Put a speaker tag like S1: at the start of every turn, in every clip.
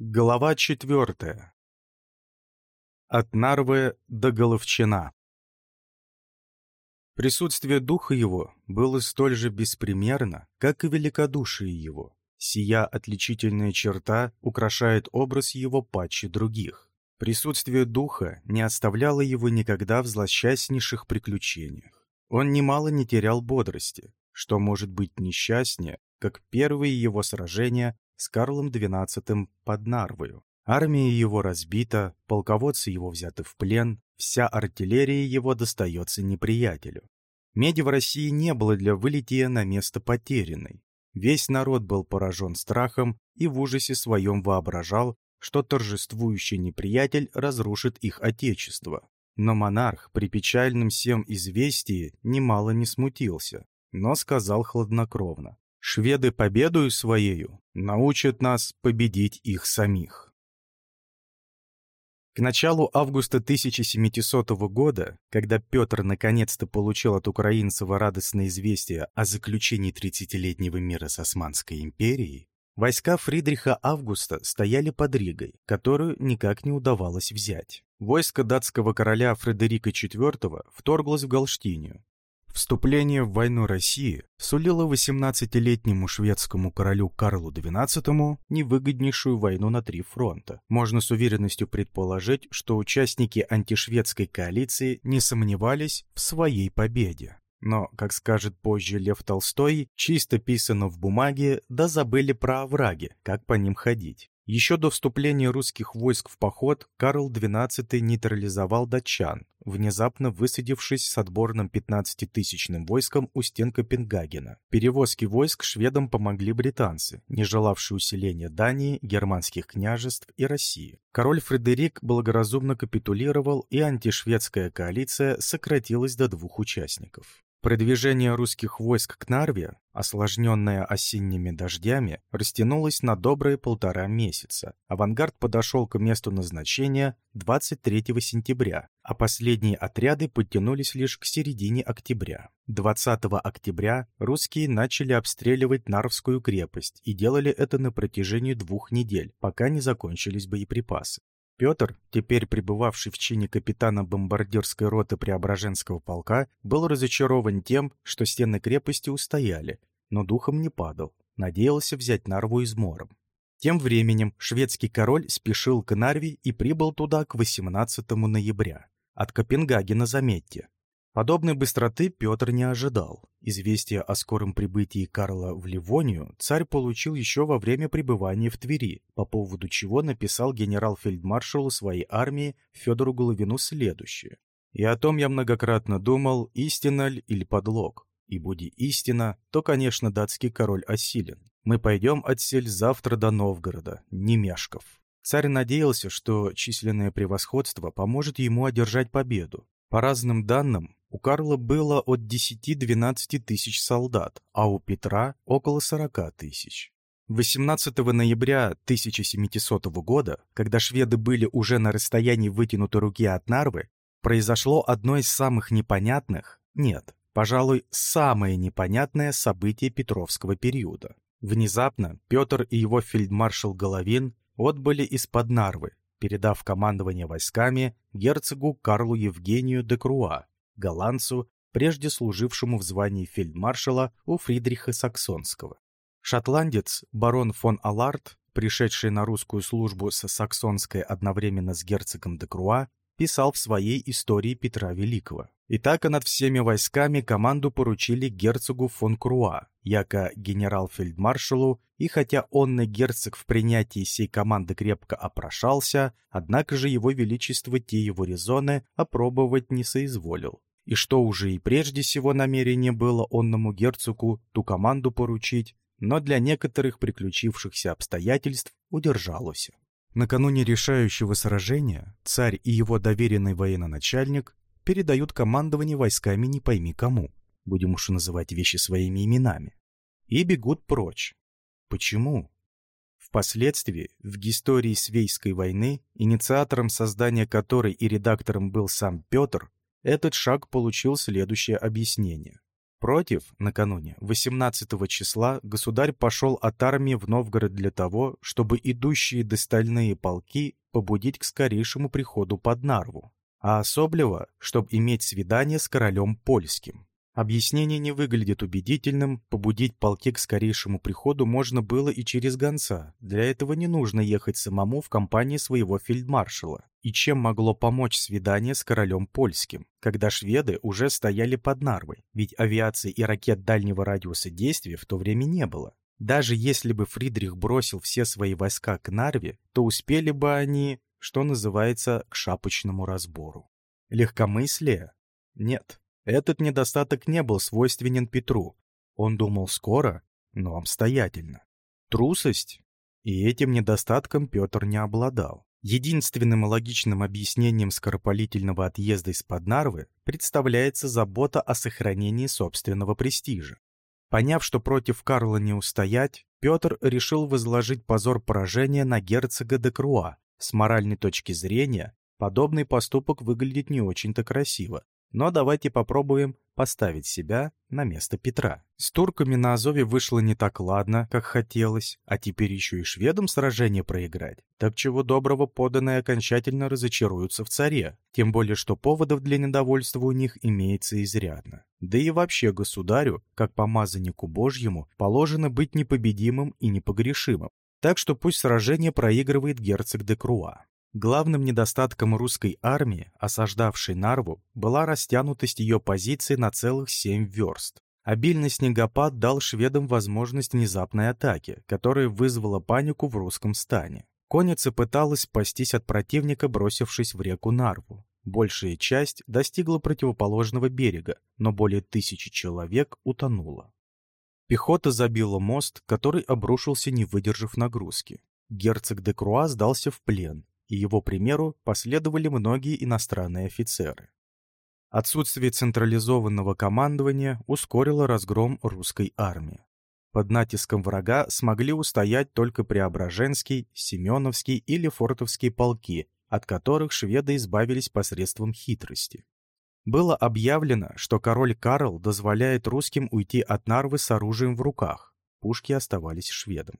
S1: Глава четвертая. От Нарвы до Головчина. Присутствие духа его было столь же беспримерно, как и великодушие его. Сия отличительная черта украшает образ его паче других. Присутствие духа не оставляло его никогда в злосчастнейших приключениях. Он немало не терял бодрости, что может быть несчастнее, как первые его сражения с Карлом XII под Нарвою. Армия его разбита, полководцы его взяты в плен, вся артиллерия его достается неприятелю. Меди в России не было для вылетия на место потерянной. Весь народ был поражен страхом и в ужасе своем воображал, что торжествующий неприятель разрушит их отечество. Но монарх при печальном всем известии немало не смутился, но сказал хладнокровно. «Шведы победою своею научат нас победить их самих». К началу августа 1700 года, когда Петр наконец-то получил от украинцев радостное известие о заключении 30-летнего мира с Османской империей, войска Фридриха Августа стояли под Ригой, которую никак не удавалось взять. Войско датского короля Фредерика IV вторглось в Галштинию, Вступление в войну России сулило 18-летнему шведскому королю Карлу XII невыгоднейшую войну на три фронта. Можно с уверенностью предположить, что участники антишведской коалиции не сомневались в своей победе. Но, как скажет позже Лев Толстой, чисто писано в бумаге, да забыли про овраги, как по ним ходить. Еще до вступления русских войск в поход Карл XII нейтрализовал датчан, внезапно высадившись с отборным 15-тысячным войском у стен Копенгагена. Перевозки войск шведам помогли британцы, не желавшие усиления Дании, германских княжеств и России. Король Фредерик благоразумно капитулировал, и антишведская коалиция сократилась до двух участников. Продвижение русских войск к Нарве, осложненное осенними дождями, растянулось на добрые полтора месяца. Авангард подошел к месту назначения 23 сентября, а последние отряды подтянулись лишь к середине октября. 20 октября русские начали обстреливать Нарвскую крепость и делали это на протяжении двух недель, пока не закончились боеприпасы. Петр, теперь пребывавший в чине капитана бомбардирской роты Преображенского полка, был разочарован тем, что стены крепости устояли, но духом не падал, надеялся взять Нарву измором. Тем временем шведский король спешил к Нарве и прибыл туда к 18 ноября. От Копенгагена, заметьте, Подобной быстроты Петр не ожидал. Известие о скором прибытии Карла в Ливонию царь получил еще во время пребывания в Твери, по поводу чего написал генерал-фельдмаршалу своей армии Федору Головину следующее. «И о том я многократно думал, истина ли или подлог. И буди истина, то, конечно, датский король осилен. Мы пойдем отсель завтра до Новгорода, не мешков». Царь надеялся, что численное превосходство поможет ему одержать победу. По разным данным, у Карла было от 10-12 тысяч солдат, а у Петра около 40 тысяч. 18 ноября 1700 года, когда шведы были уже на расстоянии вытянутой руки от Нарвы, произошло одно из самых непонятных, нет, пожалуй, самое непонятное событие Петровского периода. Внезапно Петр и его фельдмаршал Головин отбыли из-под Нарвы, передав командование войсками герцогу Карлу Евгению де Круа, голландцу, прежде служившему в звании фельдмаршала у Фридриха Саксонского. Шотландец барон фон Аларт, пришедший на русскую службу с Саксонской одновременно с герцогом де Круа, писал в своей истории Петра Великого. Итак, над всеми войсками команду поручили герцогу фон Круа, яко генерал-фельдмаршалу, и хотя он на герцог в принятии сей команды крепко опрошался, однако же его величество те его резоны опробовать не соизволил. И что уже и прежде всего намерение было онному герцогу ту команду поручить, но для некоторых приключившихся обстоятельств удержалось. Накануне решающего сражения царь и его доверенный военачальник передают командование войсками не пойми кому, будем уж называть вещи своими именами, и бегут прочь. Почему? Впоследствии, в истории Свейской войны, инициатором создания которой и редактором был сам Петр, этот шаг получил следующее объяснение. Против, накануне, 18 числа, государь пошел от армии в Новгород для того, чтобы идущие достальные полки побудить к скорейшему приходу под Нарву, а особливо, чтобы иметь свидание с королем польским. Объяснение не выглядит убедительным, побудить полки к скорейшему приходу можно было и через гонца. Для этого не нужно ехать самому в компании своего фельдмаршала. И чем могло помочь свидание с королем польским, когда шведы уже стояли под Нарвой, ведь авиации и ракет дальнего радиуса действия в то время не было. Даже если бы Фридрих бросил все свои войска к Нарве, то успели бы они, что называется, к шапочному разбору. Легкомыслие? Нет. Этот недостаток не был свойственен Петру. Он думал скоро, но обстоятельно. Трусость? И этим недостатком Петр не обладал. Единственным логичным объяснением скоропалительного отъезда из-под Нарвы представляется забота о сохранении собственного престижа. Поняв, что против Карла не устоять, Петр решил возложить позор поражения на герцога де Круа. С моральной точки зрения, подобный поступок выглядит не очень-то красиво. Но давайте попробуем поставить себя на место Петра. С турками на Азове вышло не так ладно, как хотелось, а теперь еще и шведам сражение проиграть. Так чего доброго поданные окончательно разочаруются в царе, тем более что поводов для недовольства у них имеется изрядно. Да и вообще государю, как помазаннику Божьему, положено быть непобедимым и непогрешимым. Так что пусть сражение проигрывает герцог де Круа. Главным недостатком русской армии, осаждавшей Нарву, была растянутость ее позиций на целых семь верст. Обильный снегопад дал шведам возможность внезапной атаки, которая вызвала панику в русском стане. Конница пыталась спастись от противника, бросившись в реку Нарву. Большая часть достигла противоположного берега, но более тысячи человек утонуло. Пехота забила мост, который обрушился, не выдержав нагрузки. Герцог де Круа сдался в плен, и его примеру последовали многие иностранные офицеры. Отсутствие централизованного командования ускорило разгром русской армии. Под натиском врага смогли устоять только Преображенский, Семеновский и Лефортовский полки, от которых шведы избавились посредством хитрости. Было объявлено, что король Карл дозволяет русским уйти от Нарвы с оружием в руках. Пушки оставались шведам.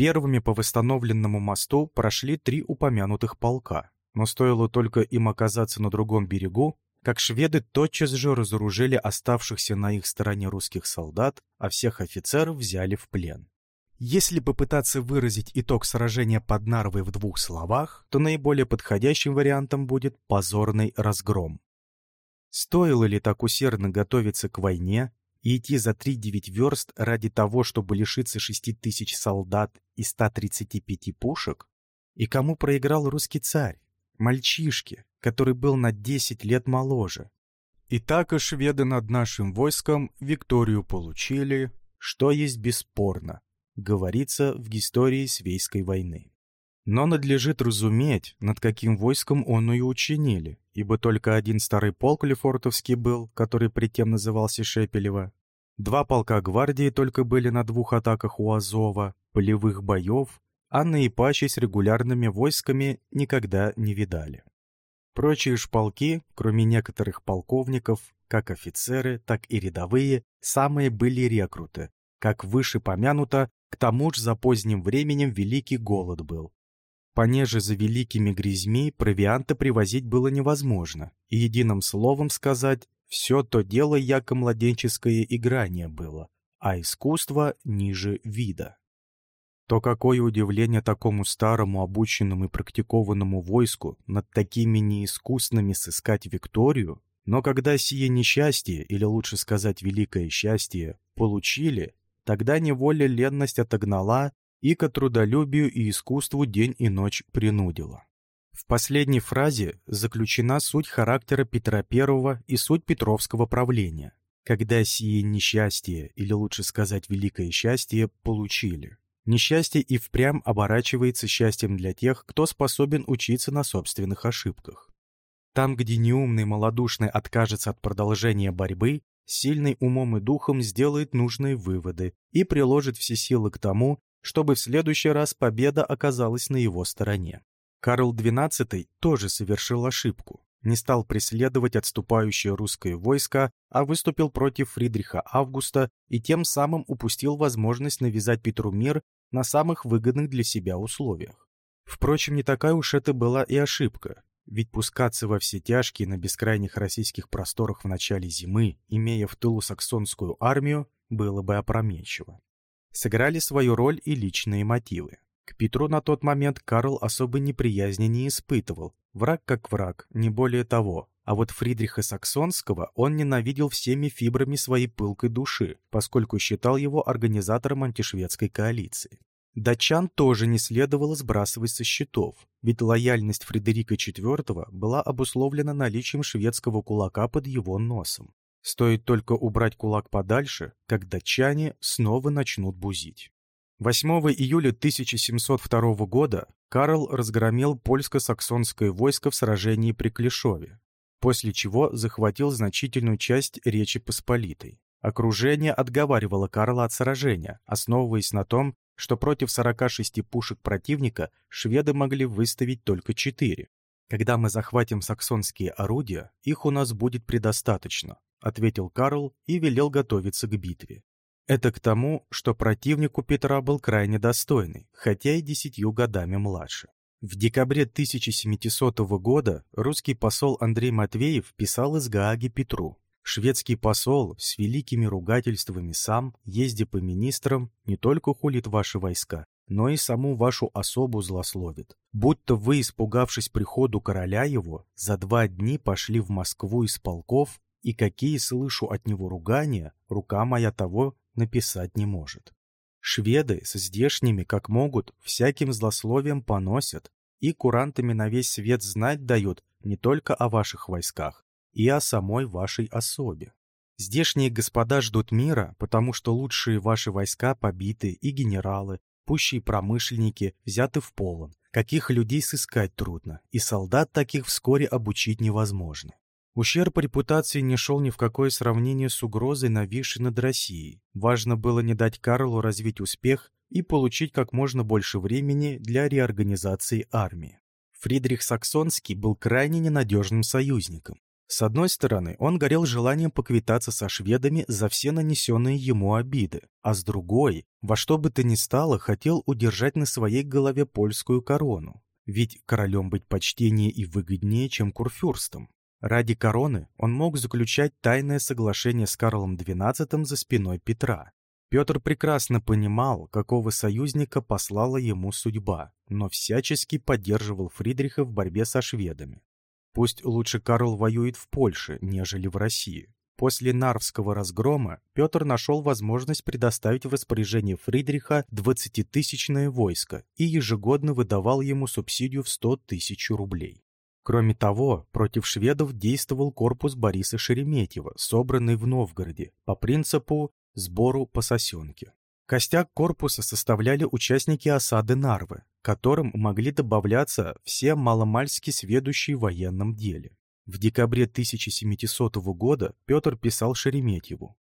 S1: Первыми по восстановленному мосту прошли три упомянутых полка, но стоило только им оказаться на другом берегу, как шведы тотчас же разоружили оставшихся на их стороне русских солдат, а всех офицеров взяли в плен. Если попытаться выразить итог сражения под Нарвой в двух словах, то наиболее подходящим вариантом будет позорный разгром. Стоило ли так усердно готовиться к войне, и идти за 3-9 верст ради того, чтобы лишиться 6 тысяч солдат и 135 пушек? И кому проиграл русский царь? Мальчишке, который был на 10 лет моложе. И так и шведы над нашим войском Викторию получили, что есть бесспорно, говорится в истории Свейской войны. Но надлежит разуметь, над каким войском он и учинили, ибо только один старый полк Лефортовский был, который притем назывался Шепелева. Два полка гвардии только были на двух атаках у Азова, полевых боев, а наипаче с регулярными войсками никогда не видали. Прочие ж полки, кроме некоторых полковников, как офицеры, так и рядовые, самые были рекруты. Как выше помянуто, к тому же за поздним временем великий голод был, Понеже за великими грязьми провианта привозить было невозможно, и единым словом сказать, все то дело яко младенческое играние было, а искусство ниже вида. То какое удивление такому старому, обученному и практикованному войску над такими неискусными сыскать Викторию, но когда сие несчастье, или лучше сказать великое счастье, получили, тогда неволя ленность отогнала, и к трудолюбию и искусству день и ночь принудила. В последней фразе заключена суть характера Петра I и суть Петровского правления, когда сие несчастье, или лучше сказать великое счастье, получили. Несчастье и впрямь оборачивается счастьем для тех, кто способен учиться на собственных ошибках. Там, где неумный малодушный откажется от продолжения борьбы, сильный умом и духом сделает нужные выводы и приложит все силы к тому, чтобы в следующий раз победа оказалась на его стороне. Карл XII тоже совершил ошибку. не стал преследовать отступающее русское войско, а выступил против Фридриха Августа и тем самым упустил возможность навязать Петру мир на самых выгодных для себя условиях. Впрочем, не такая уж это была и ошибка, ведь пускаться во все тяжкие на бескрайних российских просторах в начале зимы, имея в тылу саксонскую армию, было бы опрометчиво. Сыграли свою роль и личные мотивы. К Петру на тот момент Карл особой неприязни не испытывал. Враг как враг, не более того. А вот Фридриха Саксонского он ненавидел всеми фибрами своей пылкой души, поскольку считал его организатором антишведской коалиции. Датчан тоже не следовало сбрасывать со счетов, ведь лояльность Фредерика IV была обусловлена наличием шведского кулака под его носом. Стоит только убрать кулак подальше, как датчане снова начнут бузить. 8 июля 1702 года Карл разгромил польско-саксонское войско в сражении при Клешове, после чего захватил значительную часть Речи Посполитой. Окружение отговаривало Карла от сражения, основываясь на том, что против 46 пушек противника шведы могли выставить только 4. «Когда мы захватим саксонские орудия, их у нас будет предостаточно», ответил Карл и велел готовиться к битве. Это к тому, что противник у Петра был крайне достойный, хотя и десятью годами младше. В декабре 1700 года русский посол Андрей Матвеев писал из Гааги Петру. Шведский посол с великими ругательствами сам, ездя по министрам, не только хулит ваши войска, но и саму вашу особу злословит. Будто вы, испугавшись приходу короля его, за два дни пошли в Москву из полков, и какие слышу от него ругания, рука моя того написать не может. Шведы с здешними, как могут, всяким злословием поносят и курантами на весь свет знать дают не только о ваших войсках, и о самой вашей особе. Здешние господа ждут мира, потому что лучшие ваши войска побиты, и генералы, пущие промышленники взяты в полон, каких людей сыскать трудно, и солдат таких вскоре обучить невозможно. Ущерб репутации не шел ни в какое сравнение с угрозой, нависшей над Россией. Важно было не дать Карлу развить успех и получить как можно больше времени для реорганизации армии. Фридрих Саксонский был крайне ненадежным союзником. С одной стороны, он горел желанием поквитаться со шведами за все нанесенные ему обиды, а с другой, во что бы то ни стало, хотел удержать на своей голове польскую корону. Ведь королем быть почтеннее и выгоднее, чем курфюрстом. Ради короны он мог заключать тайное соглашение с Карлом XII за спиной Петра. Петр прекрасно понимал, какого союзника послала ему судьба, но всячески поддерживал Фридриха в борьбе со шведами. Пусть лучше Карл воюет в Польше, нежели в России. После Нарвского разгрома Петр нашел возможность предоставить в распоряжение Фридриха 20-тысячное войско и ежегодно выдавал ему субсидию в 100 тысяч рублей. Кроме того, против шведов действовал корпус Бориса Шереметьева, собранный в Новгороде, по принципу сбору по сосенке. Костяк корпуса составляли участники осады Нарвы, которым могли добавляться все маломальски сведущие в военном деле. В декабре 1700 года Петр писал Шереметьеву.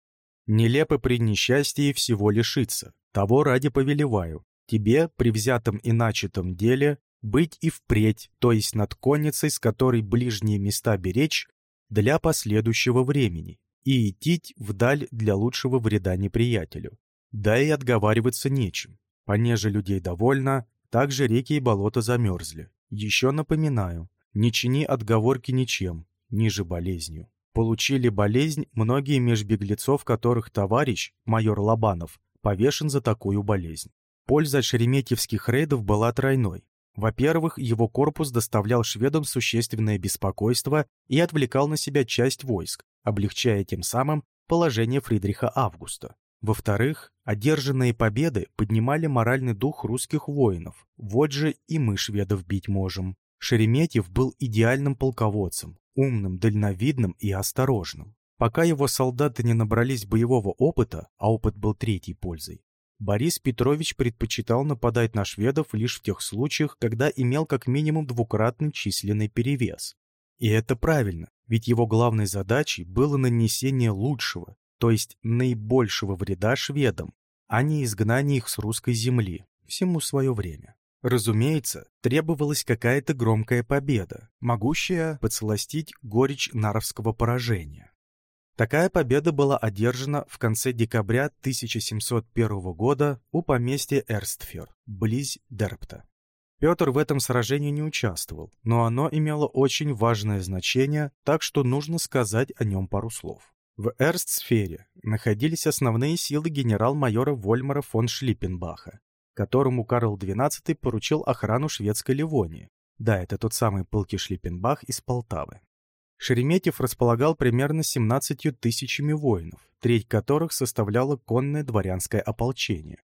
S1: «Нелепо при несчастье всего лишиться, того ради повелеваю. Тебе, при взятом и начатом деле, быть и впредь, то есть над конницей, с которой ближние места беречь, для последующего времени, и идти вдаль для лучшего вреда неприятелю. Да и отговариваться нечем. Понеже людей довольно, также реки и болота замерзли. Еще напоминаю, не чини отговорки ничем, ниже болезнью. Получили болезнь многие меж беглецов, которых товарищ, майор Лобанов, повешен за такую болезнь. Польза шереметьевских рейдов была тройной. Во-первых, его корпус доставлял шведам существенное беспокойство и отвлекал на себя часть войск, облегчая тем самым положение Фридриха Августа. Во-вторых, одержанные победы поднимали моральный дух русских воинов. Вот же и мы шведов бить можем. Шереметьев был идеальным полководцем, умным, дальновидным и осторожным. Пока его солдаты не набрались боевого опыта, а опыт был третьей пользой, Борис Петрович предпочитал нападать на шведов лишь в тех случаях, когда имел как минимум двукратный численный перевес. И это правильно, ведь его главной задачей было нанесение лучшего, то есть наибольшего вреда шведам, а не изгнание их с русской земли, всему свое время. Разумеется, требовалась какая-то громкая победа, могущая подсластить горечь наровского поражения. Такая победа была одержана в конце декабря 1701 года у поместья Эрстфер, близ Дерпта. Петр в этом сражении не участвовал, но оно имело очень важное значение, так что нужно сказать о нем пару слов. В Эрстсфере находились основные силы генерал-майора Вольмара фон Шлиппенбаха, которому Карл XII поручил охрану шведской Ливонии. Да, это тот самый пылкий Шлиппенбах из Полтавы. Шереметьев располагал примерно 17 тысячами воинов, треть которых составляло конное дворянское ополчение.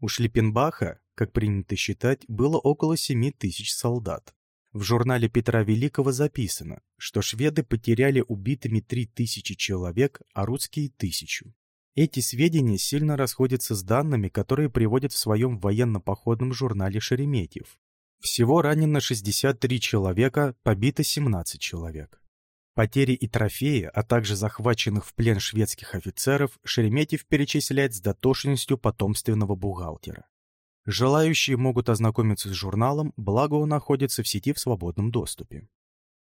S1: У Шлиппенбаха, как принято считать, было около 7 тысяч солдат. В журнале Петра Великого записано, что шведы потеряли убитыми 3000 человек, а русские – тысячу. Эти сведения сильно расходятся с данными, которые приводят в своем военно-походном журнале Шереметьев. Всего ранено 63 человека, побито 17 человек. Потери и трофеи, а также захваченных в плен шведских офицеров Шереметьев перечисляет с дотошностью потомственного бухгалтера. Желающие могут ознакомиться с журналом, благо он находится в сети в свободном доступе.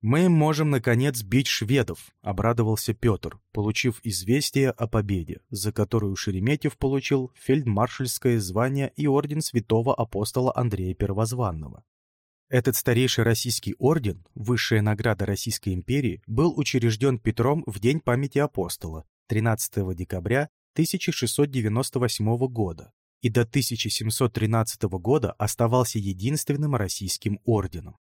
S1: «Мы можем, наконец, бить шведов», — обрадовался Петр, получив известие о победе, за которую Шереметьев получил фельдмаршальское звание и орден святого апостола Андрея Первозванного. Этот старейший российский орден, высшая награда Российской империи, был учрежден Петром в День памяти апостола, 13 декабря 1698 года, и до 1713 года оставался единственным российским орденом.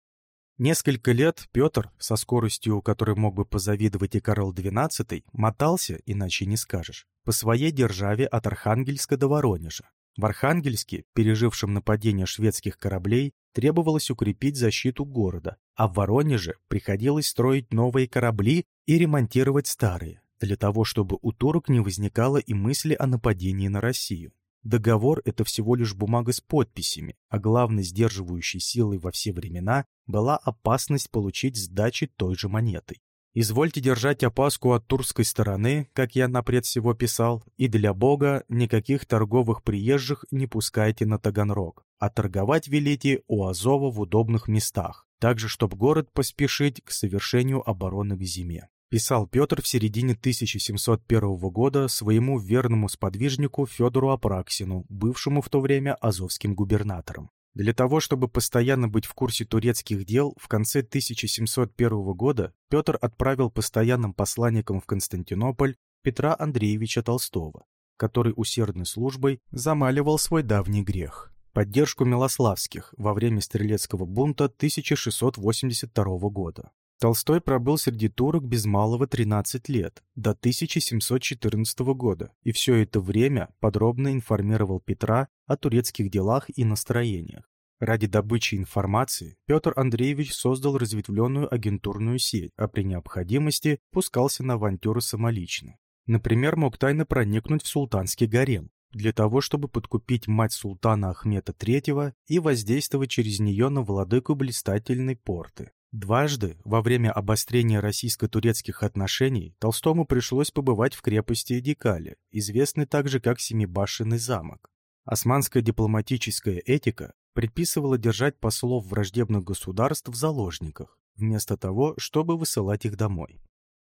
S1: Несколько лет Петр, со скоростью, которой мог бы позавидовать и Карл XII, мотался, иначе не скажешь, по своей державе от Архангельска до Воронежа. В Архангельске, пережившем нападение шведских кораблей, требовалось укрепить защиту города, а в Воронеже приходилось строить новые корабли и ремонтировать старые, для того, чтобы у турок не возникало и мысли о нападении на Россию. Договор — это всего лишь бумага с подписями, а главной сдерживающей силой во все времена была опасность получить сдачи той же монетой. Извольте держать опаску от турской стороны, как я напред всего писал, и для бога никаких торговых приезжих не пускайте на Таганрог, а торговать велите у Азова в удобных местах, также чтоб город поспешить к совершению обороны к зиме писал Петр в середине 1701 года своему верному сподвижнику Федору Апраксину, бывшему в то время азовским губернатором. Для того, чтобы постоянно быть в курсе турецких дел, в конце 1701 года Петр отправил постоянным посланником в Константинополь Петра Андреевича Толстого, который усердной службой замаливал свой давний грех – поддержку Милославских во время стрелецкого бунта 1682 года. Толстой пробыл среди турок без малого 13 лет, до 1714 года, и все это время подробно информировал Петра о турецких делах и настроениях. Ради добычи информации Петр Андреевич создал разветвленную агентурную сеть, а при необходимости пускался на авантюры самолично. Например, мог тайно проникнуть в султанский гарем, для того, чтобы подкупить мать султана Ахмета III и воздействовать через нее на владыку блистательной порты. Дважды во время обострения российско-турецких отношений Толстому пришлось побывать в крепости Эдикале, известной также как Семибашенный замок. Османская дипломатическая этика предписывала держать послов враждебных государств в заложниках, вместо того, чтобы высылать их домой.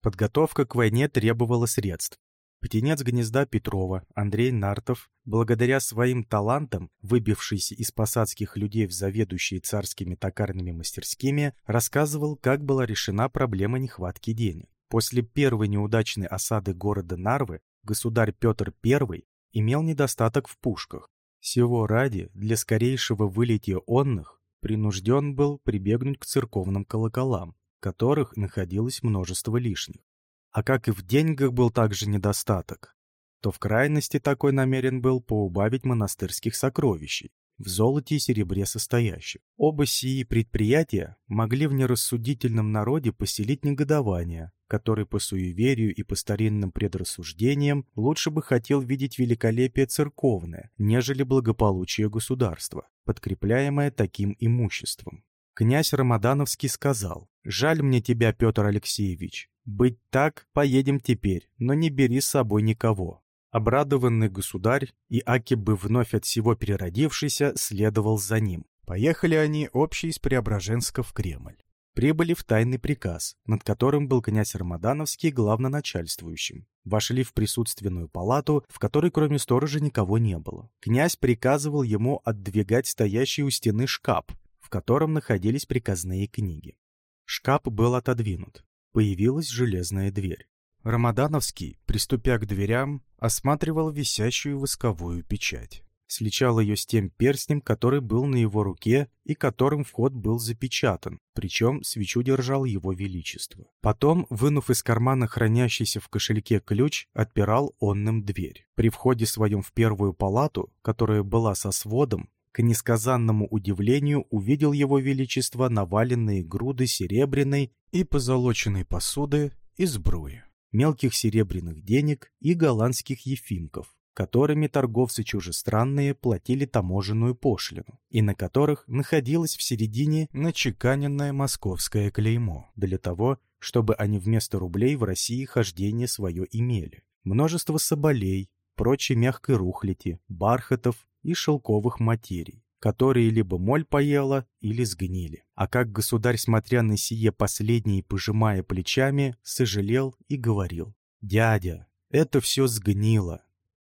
S1: Подготовка к войне требовала средств, Птенец гнезда Петрова, Андрей Нартов, благодаря своим талантам, выбившийся из посадских людей в заведующие царскими токарными мастерскими, рассказывал, как была решена проблема нехватки денег. После первой неудачной осады города Нарвы государь Петр I имел недостаток в пушках. Всего ради, для скорейшего вылетия онных, принужден был прибегнуть к церковным колоколам, которых находилось множество лишних а как и в деньгах был также недостаток, то в крайности такой намерен был поубавить монастырских сокровищей, в золоте и серебре состоящих. Оба сии предприятия могли в нерассудительном народе поселить негодование, который по суеверию и по старинным предрассуждениям лучше бы хотел видеть великолепие церковное, нежели благополучие государства, подкрепляемое таким имуществом. Князь Рамадановский сказал, «Жаль мне тебя, Петр Алексеевич, быть так, поедем теперь, но не бери с собой никого. Обрадованный государь и Аки бы вновь от всего переродившийся следовал за ним. Поехали они общие из Преображенска в Кремль. Прибыли в тайный приказ, над которым был князь Рамадановский главноначальствующим. Вошли в присутственную палату, в которой кроме сторожа никого не было. Князь приказывал ему отдвигать стоящий у стены шкаф, в котором находились приказные книги. Шкаф был отодвинут. Появилась железная дверь. Рамадановский, приступя к дверям, осматривал висящую восковую печать сличал ее с тем перстнем, который был на его руке и которым вход был запечатан, причем свечу держал его величество. Потом, вынув из кармана хранящийся в кошельке ключ, отпирал онным дверь. При входе своем в первую палату, которая была со сводом, к несказанному удивлению увидел его величество наваленные груды серебряной и позолоченной посуды и сбруи, мелких серебряных денег и голландских ефимков, которыми торговцы чужестранные платили таможенную пошлину, и на которых находилось в середине начеканенное московское клеймо, для того, чтобы они вместо рублей в России хождение свое имели. Множество соболей, прочей мягкой рухляти, бархатов и шелковых материй, которые либо моль поела, или сгнили. А как государь, смотря на сие последнее, пожимая плечами, сожалел и говорил, «Дядя, это все сгнило,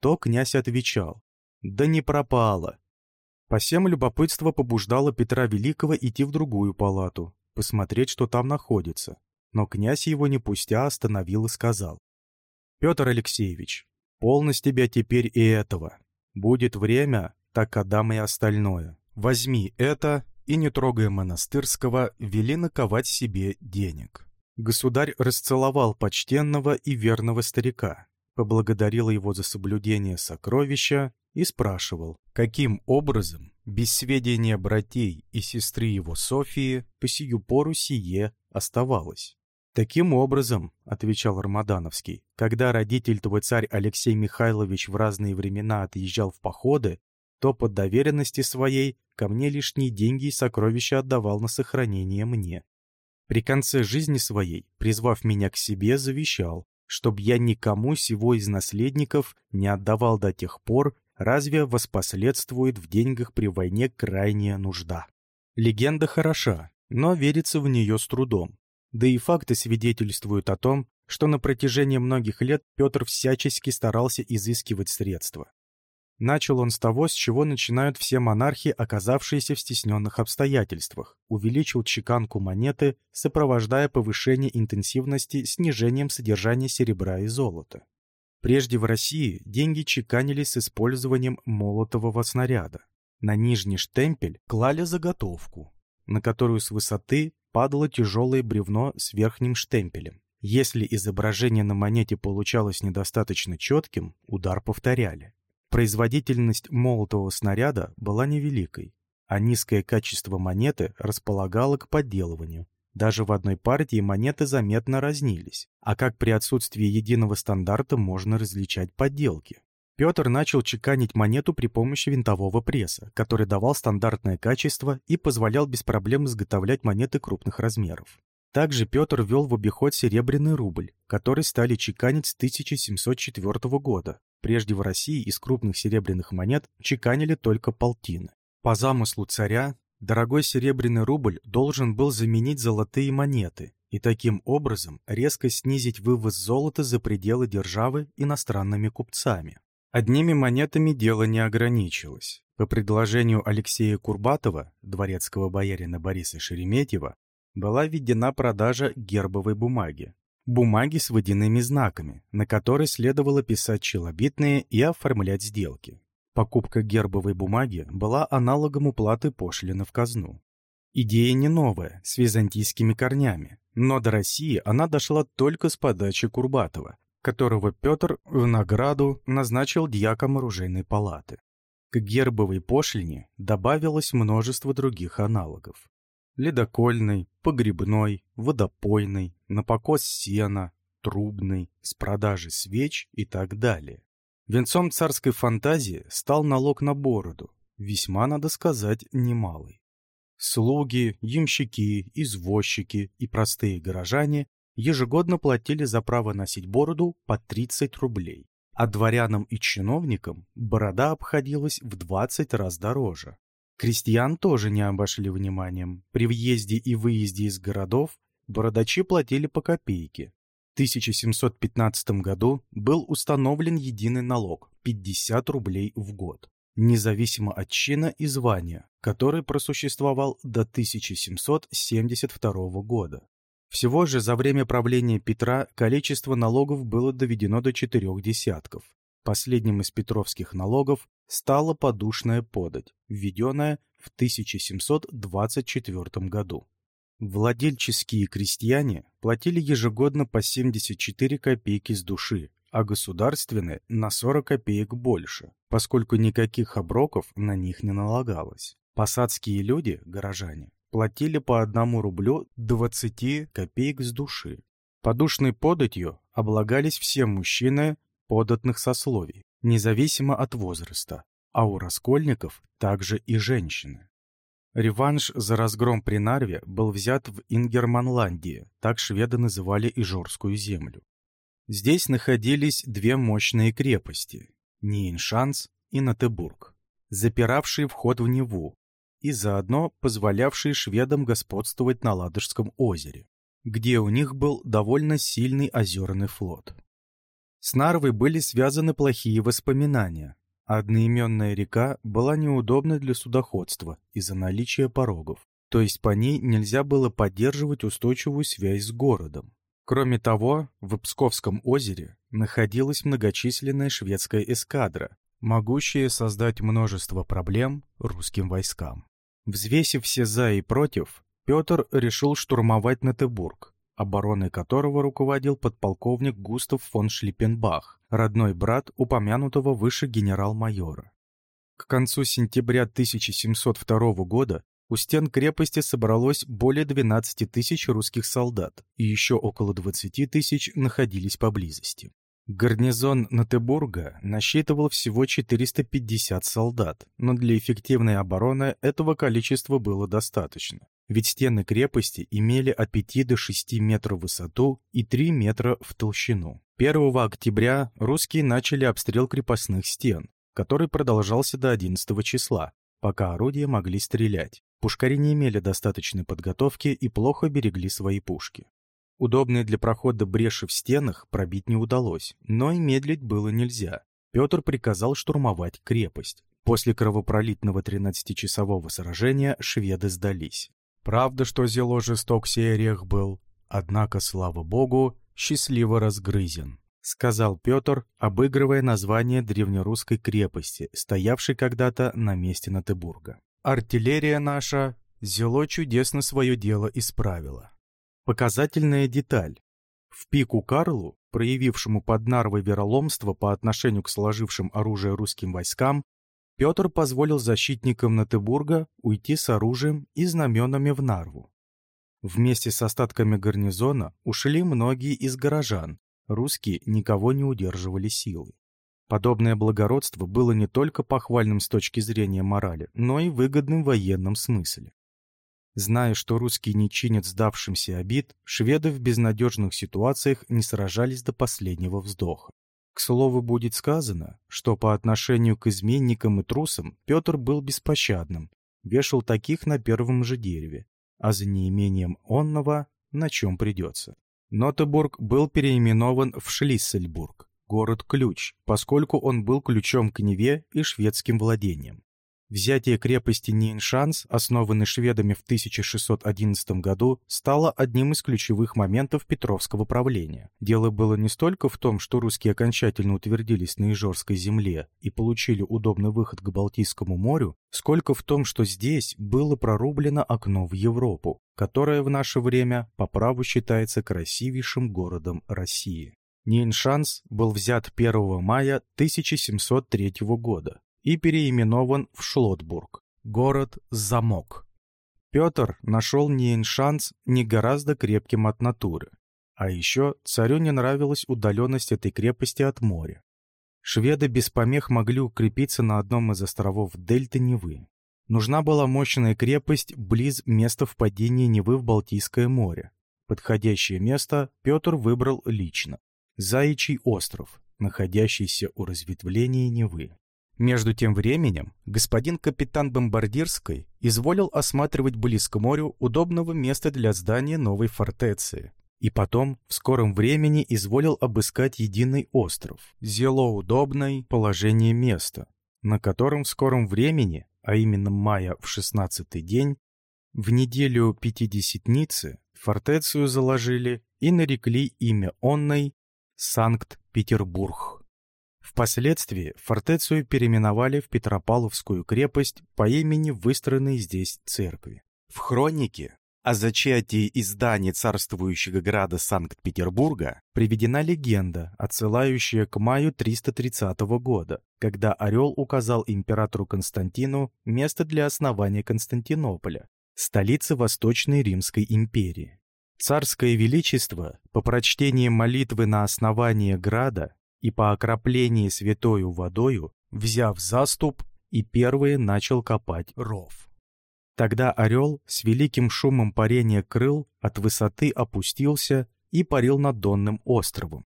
S1: то князь отвечал «Да не пропало». По всем любопытство побуждало Петра Великого идти в другую палату, посмотреть, что там находится. Но князь его не пустя остановил и сказал «Петр Алексеевич, полность тебя теперь и этого. Будет время, так отдам и остальное. Возьми это и, не трогая монастырского, вели наковать себе денег». Государь расцеловал почтенного и верного старика, поблагодарил его за соблюдение сокровища и спрашивал, каким образом, без сведения братей и сестры его Софии, по сию пору сие оставалось. «Таким образом», — отвечал Рамадановский, «когда родитель твой царь Алексей Михайлович в разные времена отъезжал в походы, то по доверенности своей ко мне лишние деньги и сокровища отдавал на сохранение мне. При конце жизни своей, призвав меня к себе, завещал, чтоб я никому сего из наследников не отдавал до тех пор, разве воспоследствует в деньгах при войне крайняя нужда. Легенда хороша, но верится в нее с трудом. Да и факты свидетельствуют о том, что на протяжении многих лет Петр всячески старался изыскивать средства. Начал он с того, с чего начинают все монархи, оказавшиеся в стесненных обстоятельствах. Увеличил чеканку монеты, сопровождая повышение интенсивности снижением содержания серебра и золота. Прежде в России деньги чеканились с использованием молотового снаряда. На нижний штемпель клали заготовку, на которую с высоты падало тяжелое бревно с верхним штемпелем. Если изображение на монете получалось недостаточно четким, удар повторяли. Производительность молотого снаряда была невеликой, а низкое качество монеты располагало к подделыванию. Даже в одной партии монеты заметно разнились. А как при отсутствии единого стандарта можно различать подделки? Петр начал чеканить монету при помощи винтового пресса, который давал стандартное качество и позволял без проблем изготовлять монеты крупных размеров. Также Петр ввел в обиход серебряный рубль, который стали чеканить с 1704 года, Прежде в России из крупных серебряных монет чеканили только полтины. По замыслу царя, дорогой серебряный рубль должен был заменить золотые монеты и таким образом резко снизить вывоз золота за пределы державы иностранными купцами. Одними монетами дело не ограничилось. По предложению Алексея Курбатова, дворецкого боярина Бориса Шереметьева, была введена продажа гербовой бумаги, бумаги с водяными знаками, на которой следовало писать челобитные и оформлять сделки. Покупка гербовой бумаги была аналогом уплаты пошлины в казну. Идея не новая, с византийскими корнями, но до России она дошла только с подачи Курбатова, которого Петр в награду назначил дьяком оружейной палаты. К гербовой пошлине добавилось множество других аналогов ледокольный, погребной, водопойный, на покос сена, трубный, с продажи свеч и так далее. Венцом царской фантазии стал налог на бороду, весьма, надо сказать, немалый. Слуги, ямщики, извозчики и простые горожане ежегодно платили за право носить бороду по 30 рублей, а дворянам и чиновникам борода обходилась в 20 раз дороже. Крестьян тоже не обошли вниманием. При въезде и выезде из городов бородачи платили по копейке. В 1715 году был установлен единый налог – 50 рублей в год, независимо от чина и звания, который просуществовал до 1772 года. Всего же за время правления Петра количество налогов было доведено до четырех десятков. Последним из петровских налогов стала подушная подать, введенная в 1724 году. Владельческие крестьяне платили ежегодно по 74 копейки с души, а государственные на 40 копеек больше, поскольку никаких оброков на них не налагалось. Посадские люди, горожане, платили по 1 рублю 20 копеек с души. Подушной податью облагались все мужчины податных сословий, независимо от возраста, а у раскольников также и женщины. Реванш за разгром при Нарве был взят в Ингерманландии, так шведы называли Ижорскую землю. Здесь находились две мощные крепости – Нейншанс и Натебург, запиравшие вход в Неву и заодно позволявшие шведам господствовать на Ладожском озере, где у них был довольно сильный озерный флот. С Нарвой были связаны плохие воспоминания, Одноименная река была неудобна для судоходства из-за наличия порогов, то есть по ней нельзя было поддерживать устойчивую связь с городом. Кроме того, в Псковском озере находилась многочисленная шведская эскадра, могущая создать множество проблем русским войскам. Взвесив все «за» и «против», Петр решил штурмовать Нетебург, обороной которого руководил подполковник Густав фон Шлиппенбах, родной брат упомянутого выше генерал-майора. К концу сентября 1702 года у стен крепости собралось более 12 тысяч русских солдат, и еще около 20 тысяч находились поблизости. Гарнизон Натебурга насчитывал всего 450 солдат, но для эффективной обороны этого количества было достаточно, ведь стены крепости имели от 5 до 6 метров в высоту и 3 метра в толщину. 1 октября русские начали обстрел крепостных стен, который продолжался до 11 числа, пока орудия могли стрелять. Пушкари не имели достаточной подготовки и плохо берегли свои пушки. Удобные для прохода бреши в стенах пробить не удалось, но и медлить было нельзя. Петр приказал штурмовать крепость. После кровопролитного 13-часового сражения шведы сдались. Правда, что зело жесток сей орех был, однако, слава богу, счастливо разгрызен, сказал Петр, обыгрывая название древнерусской крепости, стоявшей когда-то на месте Натыбурга. Артиллерия наша зело чудесно свое дело исправила. Показательная деталь. В пику Карлу, проявившему под Нарвой вероломство по отношению к сложившим оружие русским войскам, Петр позволил защитникам Натыбурга уйти с оружием и знаменами в Нарву. Вместе с остатками гарнизона ушли многие из горожан, русские никого не удерживали силой. Подобное благородство было не только похвальным с точки зрения морали, но и выгодным в военном смысле. Зная, что русские не чинят сдавшимся обид, шведы в безнадежных ситуациях не сражались до последнего вздоха. К слову, будет сказано, что по отношению к изменникам и трусам Петр был беспощадным, вешал таких на первом же дереве, а за неимением онного на чем придется. Нотебург был переименован в Шлиссельбург, город-ключ, поскольку он был ключом к Неве и шведским владениям. Взятие крепости Нейншанс, основанной шведами в 1611 году, стало одним из ключевых моментов Петровского правления. Дело было не столько в том, что русские окончательно утвердились на Ижорской земле и получили удобный выход к Балтийскому морю, сколько в том, что здесь было прорублено окно в Европу, которое в наше время по праву считается красивейшим городом России. Нейншанс был взят 1 мая 1703 года и переименован в Шлотбург, город-замок. Петр нашел Нейншанс не гораздо крепким от натуры. А еще царю не нравилась удаленность этой крепости от моря. Шведы без помех могли укрепиться на одном из островов дельты Невы. Нужна была мощная крепость близ места впадения Невы в Балтийское море. Подходящее место Петр выбрал лично. Заячий остров, находящийся у разветвления Невы. Между тем временем господин капитан Бомбардирской изволил осматривать близ морю удобного места для здания новой фортеции. И потом, в скором времени, изволил обыскать единый остров, зело удобное положение места, на котором в скором времени, а именно мая в шестнадцатый день, в неделю Пятидесятницы, фортецию заложили и нарекли имя онной Санкт-Петербург. Впоследствии фортецию переименовали в Петропавловскую крепость по имени выстроенной здесь церкви. В хронике о зачатии и царствующего града Санкт-Петербурга приведена легенда, отсылающая к маю 330 года, когда Орел указал императору Константину место для основания Константинополя, столицы Восточной Римской империи. Царское Величество, по прочтении молитвы на основание града, и по окроплении святою водою, взяв заступ, и первый начал копать ров. Тогда орел с великим шумом парения крыл от высоты опустился и парил над Донным островом.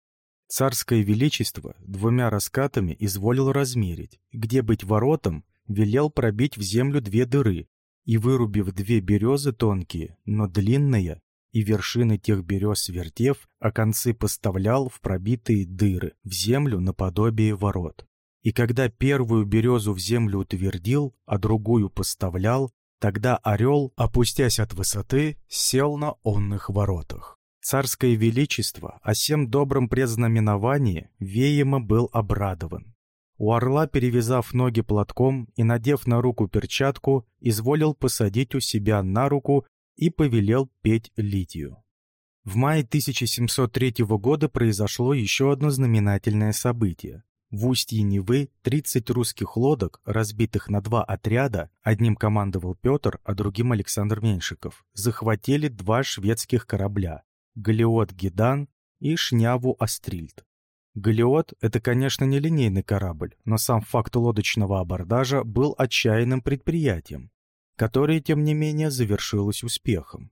S1: Царское величество двумя раскатами изволил размерить, где быть воротом, велел пробить в землю две дыры и, вырубив две березы тонкие, но длинные, и вершины тех берез вертев, а концы поставлял в пробитые дыры, в землю наподобие ворот. И когда первую березу в землю утвердил, а другую поставлял, тогда орел, опустясь от высоты, сел на онных воротах. Царское величество о всем добром предзнаменовании веемо был обрадован. У орла, перевязав ноги платком и надев на руку перчатку, изволил посадить у себя на руку и повелел петь Литию. В мае 1703 года произошло еще одно знаменательное событие. В устье Невы 30 русских лодок, разбитых на два отряда, одним командовал Петр, а другим Александр Меньшиков, захватили два шведских корабля – Галиот Гедан и Шняву Астрильд. Галиот – это, конечно, не линейный корабль, но сам факт лодочного абордажа был отчаянным предприятием которое, тем не менее, завершилось успехом.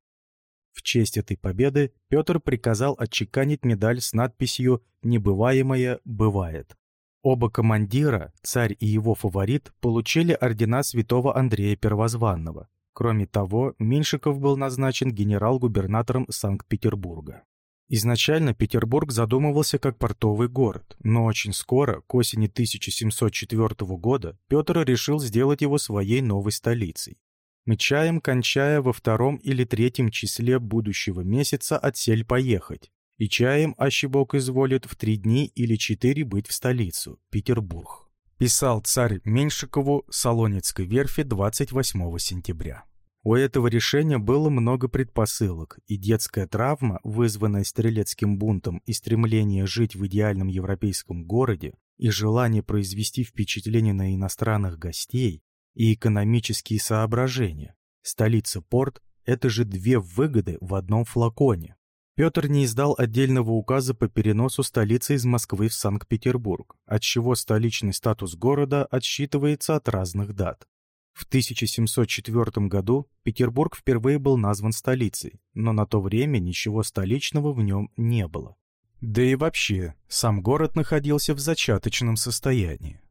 S1: В честь этой победы Петр приказал отчеканить медаль с надписью «Небываемое бывает». Оба командира, царь и его фаворит, получили ордена святого Андрея Первозванного. Кроме того, Меньшиков был назначен генерал-губернатором Санкт-Петербурга. Изначально Петербург задумывался как портовый город, но очень скоро, к осени 1704 года, Петр решил сделать его своей новой столицей. Мы чаем, кончая во втором или третьем числе будущего месяца отсель поехать. И чаем Ощебок изволит в три дни или четыре быть в столицу, Петербург. Писал царь Меньшикову Солонецкой верфи 28 сентября. У этого решения было много предпосылок, и детская травма, вызванная стрелецким бунтом и стремление жить в идеальном европейском городе, и желание произвести впечатление на иностранных гостей, и экономические соображения. Столица-порт – это же две выгоды в одном флаконе. Петр не издал отдельного указа по переносу столицы из Москвы в Санкт-Петербург, отчего столичный статус города отсчитывается от разных дат. В 1704 году Петербург впервые был назван столицей, но на то время ничего столичного в нем не было. Да и вообще, сам город находился в зачаточном состоянии.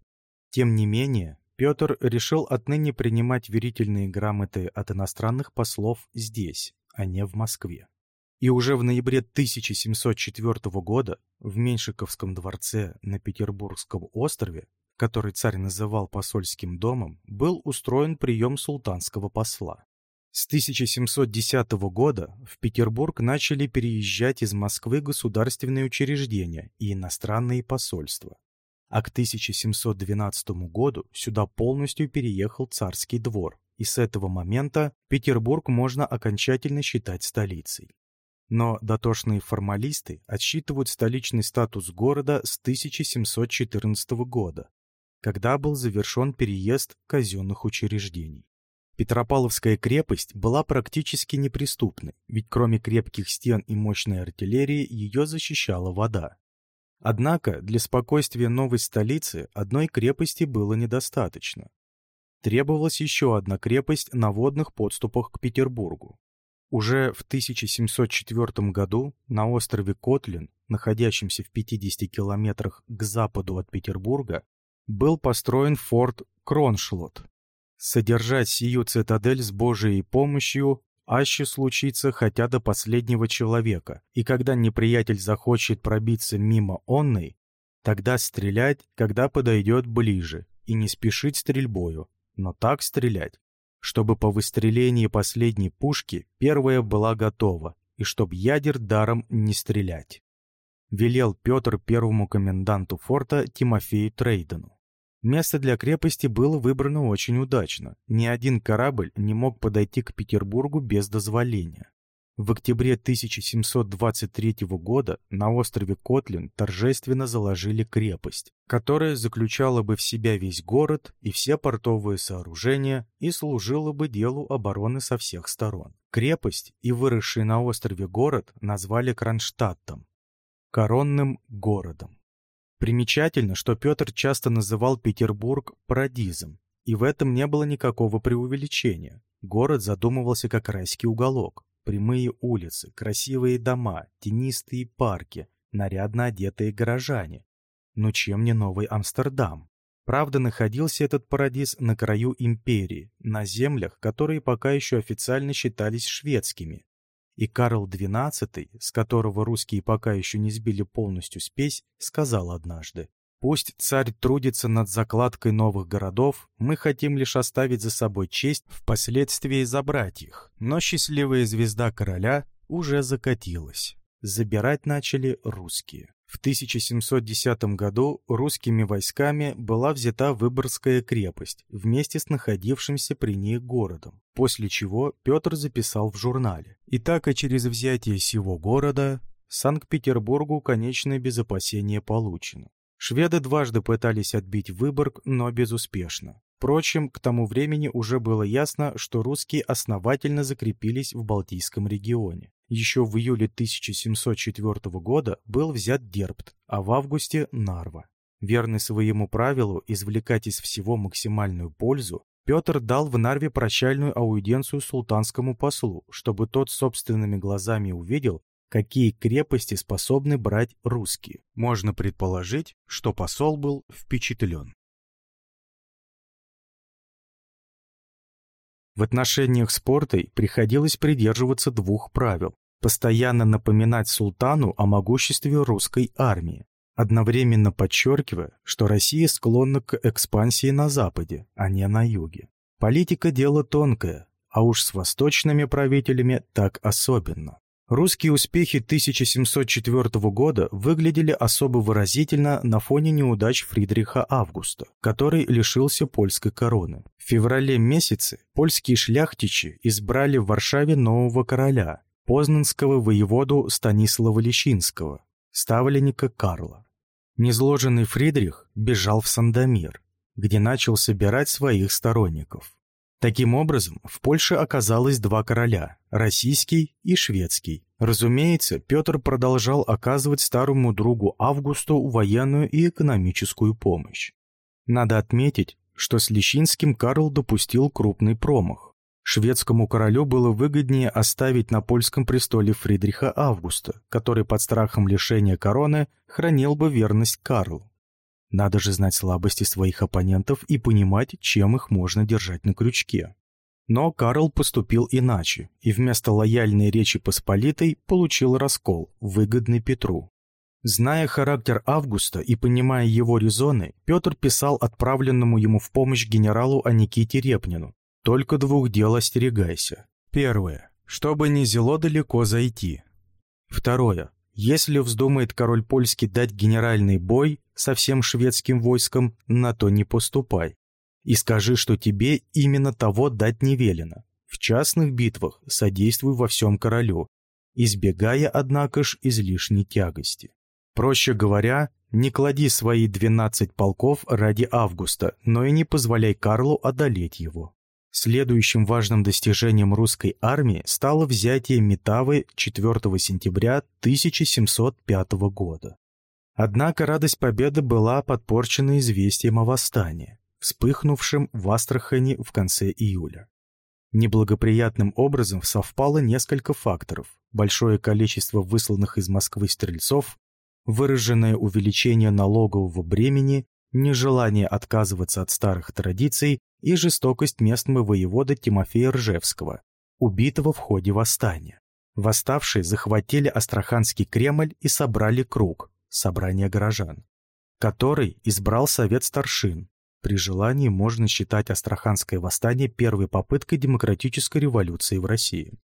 S1: Тем не менее, Петр решил отныне принимать верительные грамоты от иностранных послов здесь, а не в Москве. И уже в ноябре 1704 года в Меньшиковском дворце на Петербургском острове, который царь называл посольским домом, был устроен прием султанского посла. С 1710 года в Петербург начали переезжать из Москвы государственные учреждения и иностранные посольства а к 1712 году сюда полностью переехал царский двор, и с этого момента Петербург можно окончательно считать столицей. Но дотошные формалисты отсчитывают столичный статус города с 1714 года, когда был завершен переезд казенных учреждений. Петропавловская крепость была практически неприступной, ведь кроме крепких стен и мощной артиллерии ее защищала вода. Однако для спокойствия новой столицы одной крепости было недостаточно. Требовалась еще одна крепость на водных подступах к Петербургу. Уже в 1704 году на острове Котлин, находящемся в 50 километрах к западу от Петербурга, был построен форт Кроншлот. Содержать сию цитадель с Божией помощью аще случится хотя до последнего человека, и когда неприятель захочет пробиться мимо онной, тогда стрелять, когда подойдет ближе, и не спешить стрельбою, но так стрелять, чтобы по выстрелении последней пушки первая была готова, и чтоб ядер даром не стрелять. Велел Петр первому коменданту форта Тимофею Трейдену. Место для крепости было выбрано очень удачно. Ни один корабль не мог подойти к Петербургу без дозволения. В октябре 1723 года на острове Котлин торжественно заложили крепость, которая заключала бы в себя весь город и все портовые сооружения и служила бы делу обороны со всех сторон. Крепость и выросший на острове город назвали Кронштадтом, коронным городом. Примечательно, что Петр часто называл Петербург «парадизом», и в этом не было никакого преувеличения. Город задумывался как райский уголок. Прямые улицы, красивые дома, тенистые парки, нарядно одетые горожане. Но чем не новый Амстердам? Правда, находился этот парадиз на краю империи, на землях, которые пока еще официально считались шведскими, и Карл XII, с которого русские пока еще не сбили полностью спесь, сказал однажды, «Пусть царь трудится над закладкой новых городов, мы хотим лишь оставить за собой честь впоследствии забрать их». Но счастливая звезда короля уже закатилась. Забирать начали русские. В 1710 году русскими войсками была взята Выборгская крепость вместе с находившимся при ней городом, после чего Петр записал в журнале. И так и через взятие сего города Санкт-Петербургу конечное без опасения получено. Шведы дважды пытались отбить Выборг, но безуспешно. Впрочем, к тому времени уже было ясно, что русские основательно закрепились в Балтийском регионе. Еще в июле 1704 года был взят Дербт, а в августе – Нарва. Верный своему правилу извлекать из всего максимальную пользу, Петр дал в Нарве прощальную аудиенцию султанскому послу, чтобы тот собственными глазами увидел, какие крепости способны брать русские. Можно предположить, что посол был впечатлен. В отношениях с Портой приходилось придерживаться двух правил. Постоянно напоминать султану о могуществе русской армии, одновременно подчеркивая, что Россия склонна к экспансии на Западе, а не на Юге. Политика – дело тонкое, а уж с восточными правителями так особенно. Русские успехи 1704 года выглядели особо выразительно на фоне неудач Фридриха Августа, который лишился польской короны. В феврале месяце польские шляхтичи избрали в Варшаве нового короля, познанского воеводу Станислава Лещинского, ставленника Карла. Незложенный Фридрих бежал в Сандомир, где начал собирать своих сторонников. Таким образом, в Польше оказалось два короля – российский и шведский. Разумеется, Петр продолжал оказывать старому другу Августу военную и экономическую помощь. Надо отметить, что с Лещинским Карл допустил крупный промах. Шведскому королю было выгоднее оставить на польском престоле Фридриха Августа, который под страхом лишения короны хранил бы верность Карлу. Надо же знать слабости своих оппонентов и понимать, чем их можно держать на крючке. Но Карл поступил иначе, и вместо лояльной Речи Посполитой получил раскол, выгодный Петру. Зная характер Августа и понимая его резоны, Петр писал отправленному ему в помощь генералу Аниките Репнину. «Только двух дел остерегайся. Первое. Чтобы не зело далеко зайти. Второе. Если вздумает король польский дать генеральный бой со всем шведским войском, на то не поступай. И скажи, что тебе именно того дать не велено. В частных битвах содействуй во всем королю, избегая, однако ж, излишней тягости. Проще говоря, не клади свои 12 полков ради Августа, но и не позволяй Карлу одолеть его. Следующим важным достижением русской армии стало взятие Метавы 4 сентября 1705 года. Однако радость победы была подпорчена известием о восстании, вспыхнувшем в Астрахани в конце июля. Неблагоприятным образом совпало несколько факторов. Большое количество высланных из Москвы стрельцов, выраженное увеличение налогового бремени, нежелание отказываться от старых традиций и жестокость местного воевода Тимофея Ржевского, убитого в ходе восстания. Восставшие захватили Астраханский Кремль и собрали круг, собрание горожан, который избрал Совет старшин. При желании можно считать Астраханское восстание первой попыткой демократической революции в России.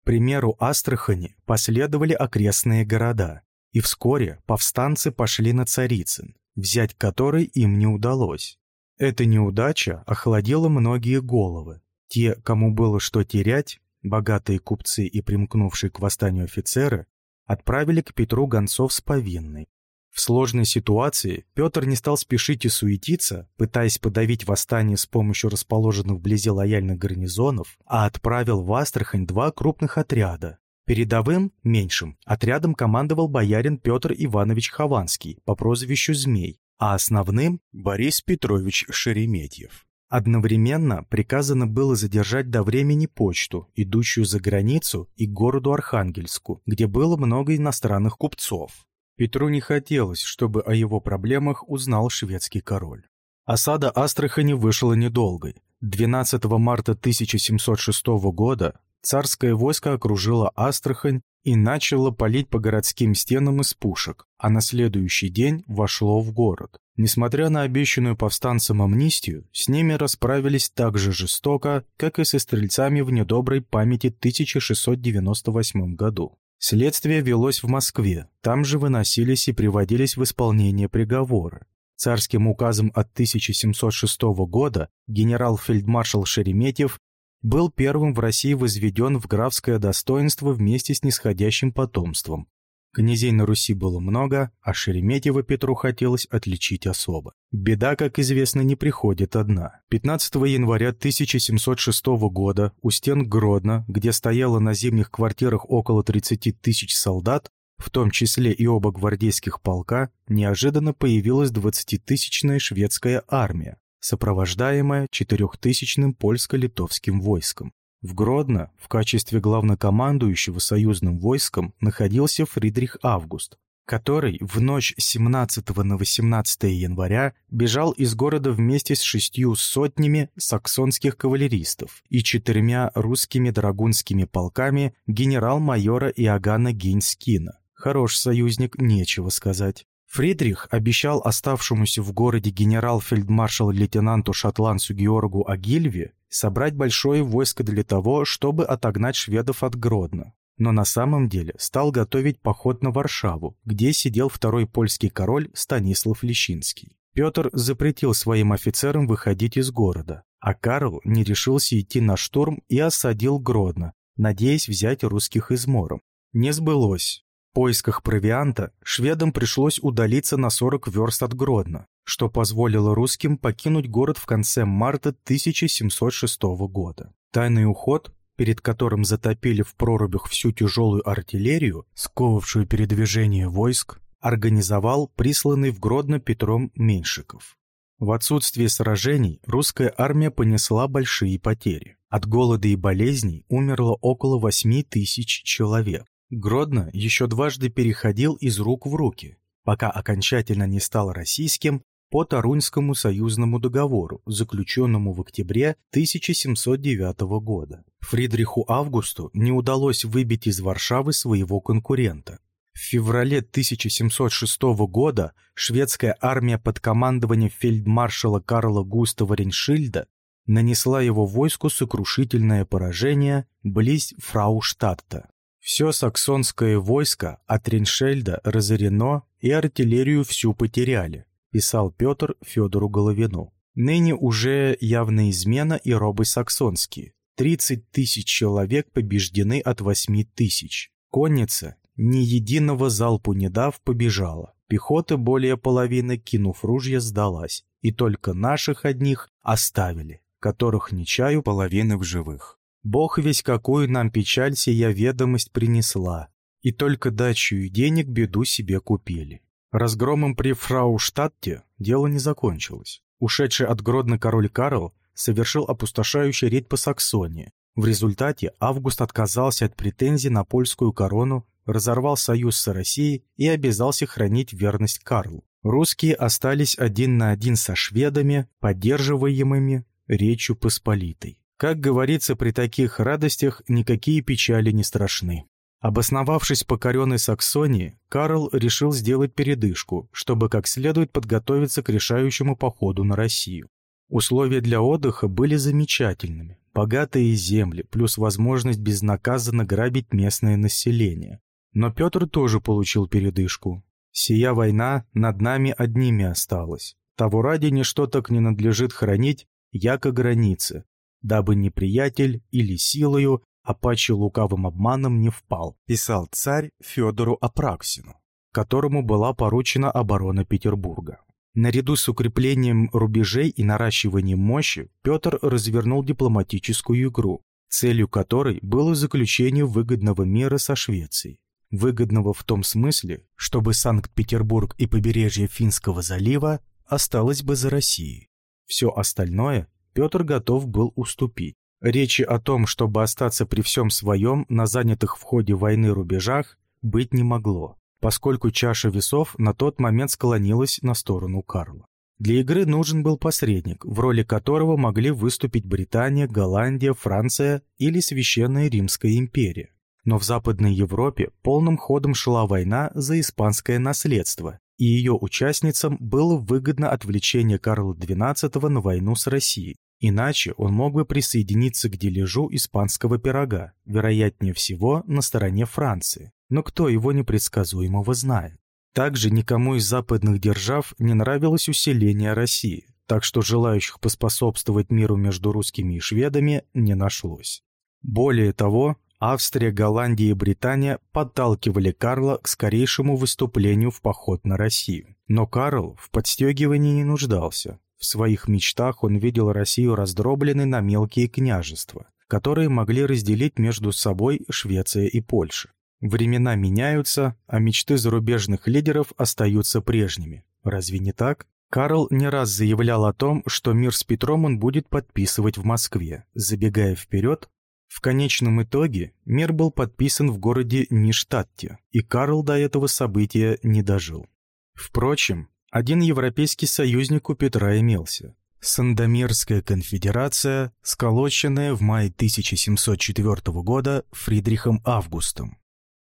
S1: К примеру Астрахани последовали окрестные города, и вскоре повстанцы пошли на Царицын, взять который им не удалось. Эта неудача охладила многие головы. Те, кому было что терять, богатые купцы и примкнувшие к восстанию офицеры, отправили к Петру гонцов с повинной. В сложной ситуации Петр не стал спешить и суетиться, пытаясь подавить восстание с помощью расположенных вблизи лояльных гарнизонов, а отправил в Астрахань два крупных отряда. Передовым, меньшим, отрядом командовал боярин Петр Иванович Хованский по прозвищу Змей, а основным – Борис Петрович Шереметьев. Одновременно приказано было задержать до времени почту, идущую за границу и городу Архангельску, где было много иностранных купцов. Петру не хотелось, чтобы о его проблемах узнал шведский король. Осада Астрахани вышла недолгой. 12 марта 1706 года царское войско окружило Астрахань и начало палить по городским стенам из пушек, а на следующий день вошло в город. Несмотря на обещанную повстанцам амнистию, с ними расправились так же жестоко, как и со стрельцами в недоброй памяти 1698 году. Следствие велось в Москве, там же выносились и приводились в исполнение приговоры. Царским указом от 1706 года генерал-фельдмаршал Шереметьев был первым в России возведен в графское достоинство вместе с нисходящим потомством, Князей на Руси было много, а Шереметьева Петру хотелось отличить особо. Беда, как известно, не приходит одна. 15 января 1706 года у стен Гродно, где стояло на зимних квартирах около 30 тысяч солдат, в том числе и оба гвардейских полка, неожиданно появилась 20-тысячная шведская армия, сопровождаемая четырехтысячным польско-литовским войском. В Гродно в качестве главнокомандующего союзным войском находился Фридрих Август, который в ночь 17 на 18 января бежал из города вместе с шестью сотнями саксонских кавалеристов и четырьмя русскими драгунскими полками генерал-майора Иоганна Гейнскина. Хорош союзник, нечего сказать. Фридрих обещал оставшемуся в городе генерал-фельдмаршал-лейтенанту шотландцу Георгу Агильве собрать большое войско для того, чтобы отогнать шведов от Гродно. Но на самом деле стал готовить поход на Варшаву, где сидел второй польский король Станислав Лещинский. Петр запретил своим офицерам выходить из города, а Карл не решился идти на штурм и осадил Гродно, надеясь взять русских измором. Не сбылось. Поисках провианта шведам пришлось удалиться на 40 верст от Гродно что позволило русским покинуть город в конце марта 1706 года. Тайный уход, перед которым затопили в прорубях всю тяжелую артиллерию, сковавшую передвижение войск, организовал присланный в Гродно Петром Меньшиков. В отсутствие сражений русская армия понесла большие потери. От голода и болезней умерло около 8 тысяч человек. Гродно еще дважды переходил из рук в руки, пока окончательно не стал российским по Тарунскому союзному договору, заключенному в октябре 1709 года. Фридриху Августу не удалось выбить из Варшавы своего конкурента. В феврале 1706 года шведская армия под командованием фельдмаршала Карла Густава Реншильда нанесла его войску сокрушительное поражение близ Фрауштадта. Все саксонское войско от Реншельда разорено и артиллерию всю потеряли писал Петр Федору Головину. Ныне уже явная измена и робы саксонские. 30 тысяч человек побеждены от 8 тысяч. Конница, ни единого залпу не дав, побежала. Пехота более половины, кинув ружья, сдалась. И только наших одних оставили, которых не чаю половины в живых. Бог весь какую нам печаль сия ведомость принесла. И только дачу и денег беду себе купили. Разгромом при Фрауштадте дело не закончилось. Ушедший от Гродно король Карл совершил опустошающий рейд по Саксонии. В результате Август отказался от претензий на польскую корону, разорвал союз с Россией и обязался хранить верность Карлу. Русские остались один на один со шведами, поддерживаемыми Речью Посполитой. Как говорится, при таких радостях никакие печали не страшны. Обосновавшись покоренной Саксонии, Карл решил сделать передышку, чтобы как следует подготовиться к решающему походу на Россию. Условия для отдыха были замечательными. Богатые земли, плюс возможность безнаказанно грабить местное население. Но Петр тоже получил передышку. Сия война над нами одними осталась. Того ради ничто так не надлежит хранить, яко границы, дабы неприятель или силою, паче лукавым обманом не впал, писал царь Федору Апраксину, которому была поручена оборона Петербурга. Наряду с укреплением рубежей и наращиванием мощи Петр развернул дипломатическую игру, целью которой было заключение выгодного мира со Швецией. Выгодного в том смысле, чтобы Санкт-Петербург и побережье Финского залива осталось бы за Россией. Все остальное Петр готов был уступить. Речи о том, чтобы остаться при всем своем на занятых в ходе войны рубежах, быть не могло поскольку чаша весов на тот момент склонилась на сторону Карла. Для игры нужен был посредник, в роли которого могли выступить Британия, Голландия, Франция или Священная Римская империя. Но в Западной Европе полным ходом шла война за испанское наследство, и ее участницам было выгодно отвлечение Карла XII на войну с Россией. Иначе он мог бы присоединиться к дележу испанского пирога, вероятнее всего на стороне Франции но кто его непредсказуемого знает? Также никому из западных держав не нравилось усиление России, так что желающих поспособствовать миру между русскими и шведами не нашлось. Более того, Австрия, Голландия и Британия подталкивали Карла к скорейшему выступлению в поход на Россию. Но Карл в подстегивании не нуждался. В своих мечтах он видел Россию раздробленной на мелкие княжества, которые могли разделить между собой Швеция и Польша. Времена меняются, а мечты зарубежных лидеров остаются прежними. Разве не так? Карл не раз заявлял о том, что мир с Петром он будет подписывать в Москве. Забегая вперед, в конечном итоге мир был подписан в городе Ништадте, и Карл до этого события не дожил. Впрочем, один европейский союзник у Петра имелся. Сандомирская конфедерация, сколоченная в мае 1704 года Фридрихом Августом.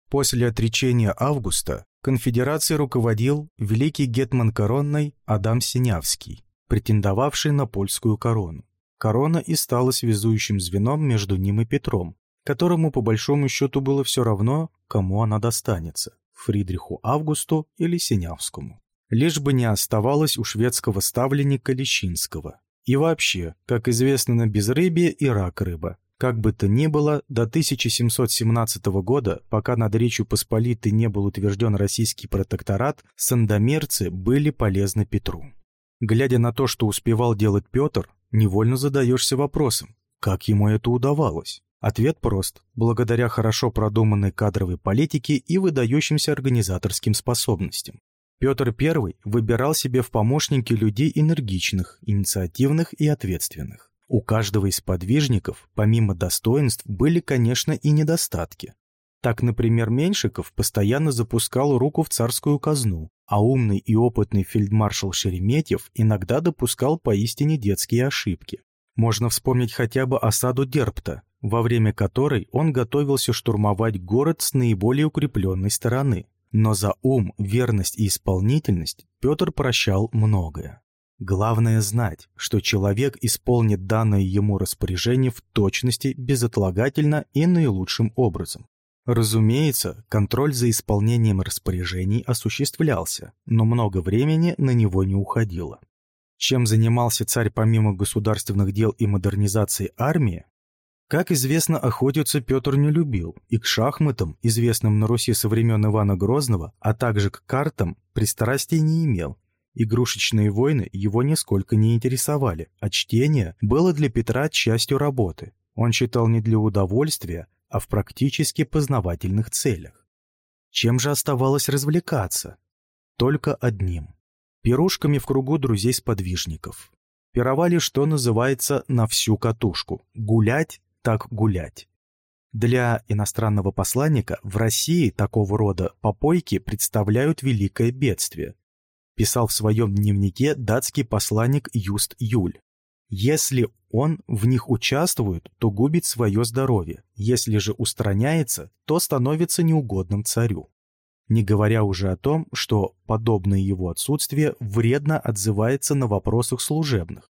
S1: После отречения Августа конфедерацией руководил великий гетман коронной Адам Синявский, претендовавший на польскую корону. Корона и стала связующим звеном между ним и Петром, которому по большому счету было все равно, кому она достанется – Фридриху Августу или Синявскому. Лишь бы не оставалось у шведского ставленника Лещинского. И вообще, как известно на безрыбье и рак рыба, как бы то ни было, до 1717 года, пока над Речью Посполитой не был утвержден российский протекторат, сандомерцы были полезны Петру. Глядя на то, что успевал делать Петр, невольно задаешься вопросом, как ему это удавалось? Ответ прост – благодаря хорошо продуманной кадровой политике и выдающимся организаторским способностям. Петр I выбирал себе в помощники людей энергичных, инициативных и ответственных. У каждого из подвижников, помимо достоинств, были, конечно, и недостатки. Так, например, Меньшиков постоянно запускал руку в царскую казну, а умный и опытный фельдмаршал Шереметьев иногда допускал поистине детские ошибки. Можно вспомнить хотя бы осаду Дерпта, во время которой он готовился штурмовать город с наиболее укрепленной стороны. Но за ум, верность и исполнительность Петр прощал многое. Главное знать, что человек исполнит данное ему распоряжение в точности, безотлагательно и наилучшим образом. Разумеется, контроль за исполнением распоряжений осуществлялся, но много времени на него не уходило. Чем занимался царь помимо государственных дел и модернизации армии? Как известно, охотиться Петр не любил, и к шахматам, известным на Руси со времен Ивана Грозного, а также к картам, пристрастий не имел, Игрушечные войны его нисколько не интересовали, а чтение было для Петра частью работы. Он читал не для удовольствия, а в практически познавательных целях. Чем же оставалось развлекаться? Только одним. Пирушками в кругу друзей-сподвижников. Пировали, что называется, на всю катушку. Гулять так гулять. Для иностранного посланника в России такого рода попойки представляют великое бедствие, писал в своем дневнике датский посланник Юст Юль. Если он в них участвует, то губит свое здоровье, если же устраняется, то становится неугодным царю. Не говоря уже о том, что подобное его отсутствие вредно отзывается на вопросах служебных,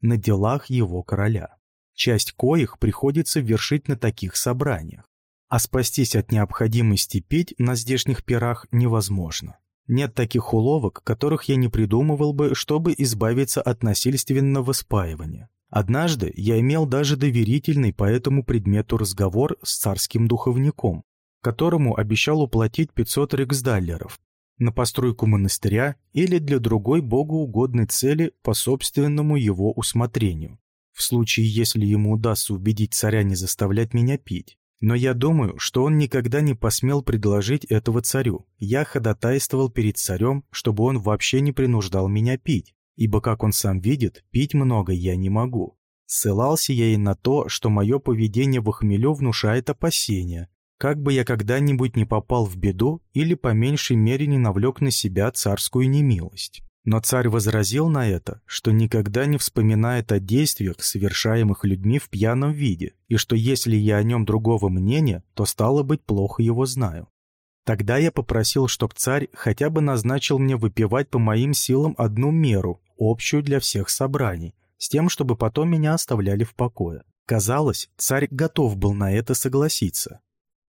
S1: на делах его короля, часть коих приходится вершить на таких собраниях. А спастись от необходимости пить на здешних пирах невозможно. Нет таких уловок, которых я не придумывал бы, чтобы избавиться от насильственного спаивания. Однажды я имел даже доверительный по этому предмету разговор с царским духовником, которому обещал уплатить 500 рексдаллеров на постройку монастыря или для другой богоугодной цели по собственному его усмотрению, в случае, если ему удастся убедить царя не заставлять меня пить. Но я думаю, что он никогда не посмел предложить этого царю. Я ходатайствовал перед царем, чтобы он вообще не принуждал меня пить, ибо, как он сам видит, пить много я не могу. Ссылался я и на то, что мое поведение в хмелю внушает опасения, как бы я когда-нибудь не попал в беду или по меньшей мере не навлек на себя царскую немилость. Но царь возразил на это, что никогда не вспоминает о действиях, совершаемых людьми в пьяном виде, и что если я о нем другого мнения, то стало быть плохо его знаю. Тогда я попросил, чтоб царь хотя бы назначил мне выпивать по моим силам одну меру, общую для всех собраний, с тем, чтобы потом меня оставляли в покое. Казалось, царь готов был на это согласиться.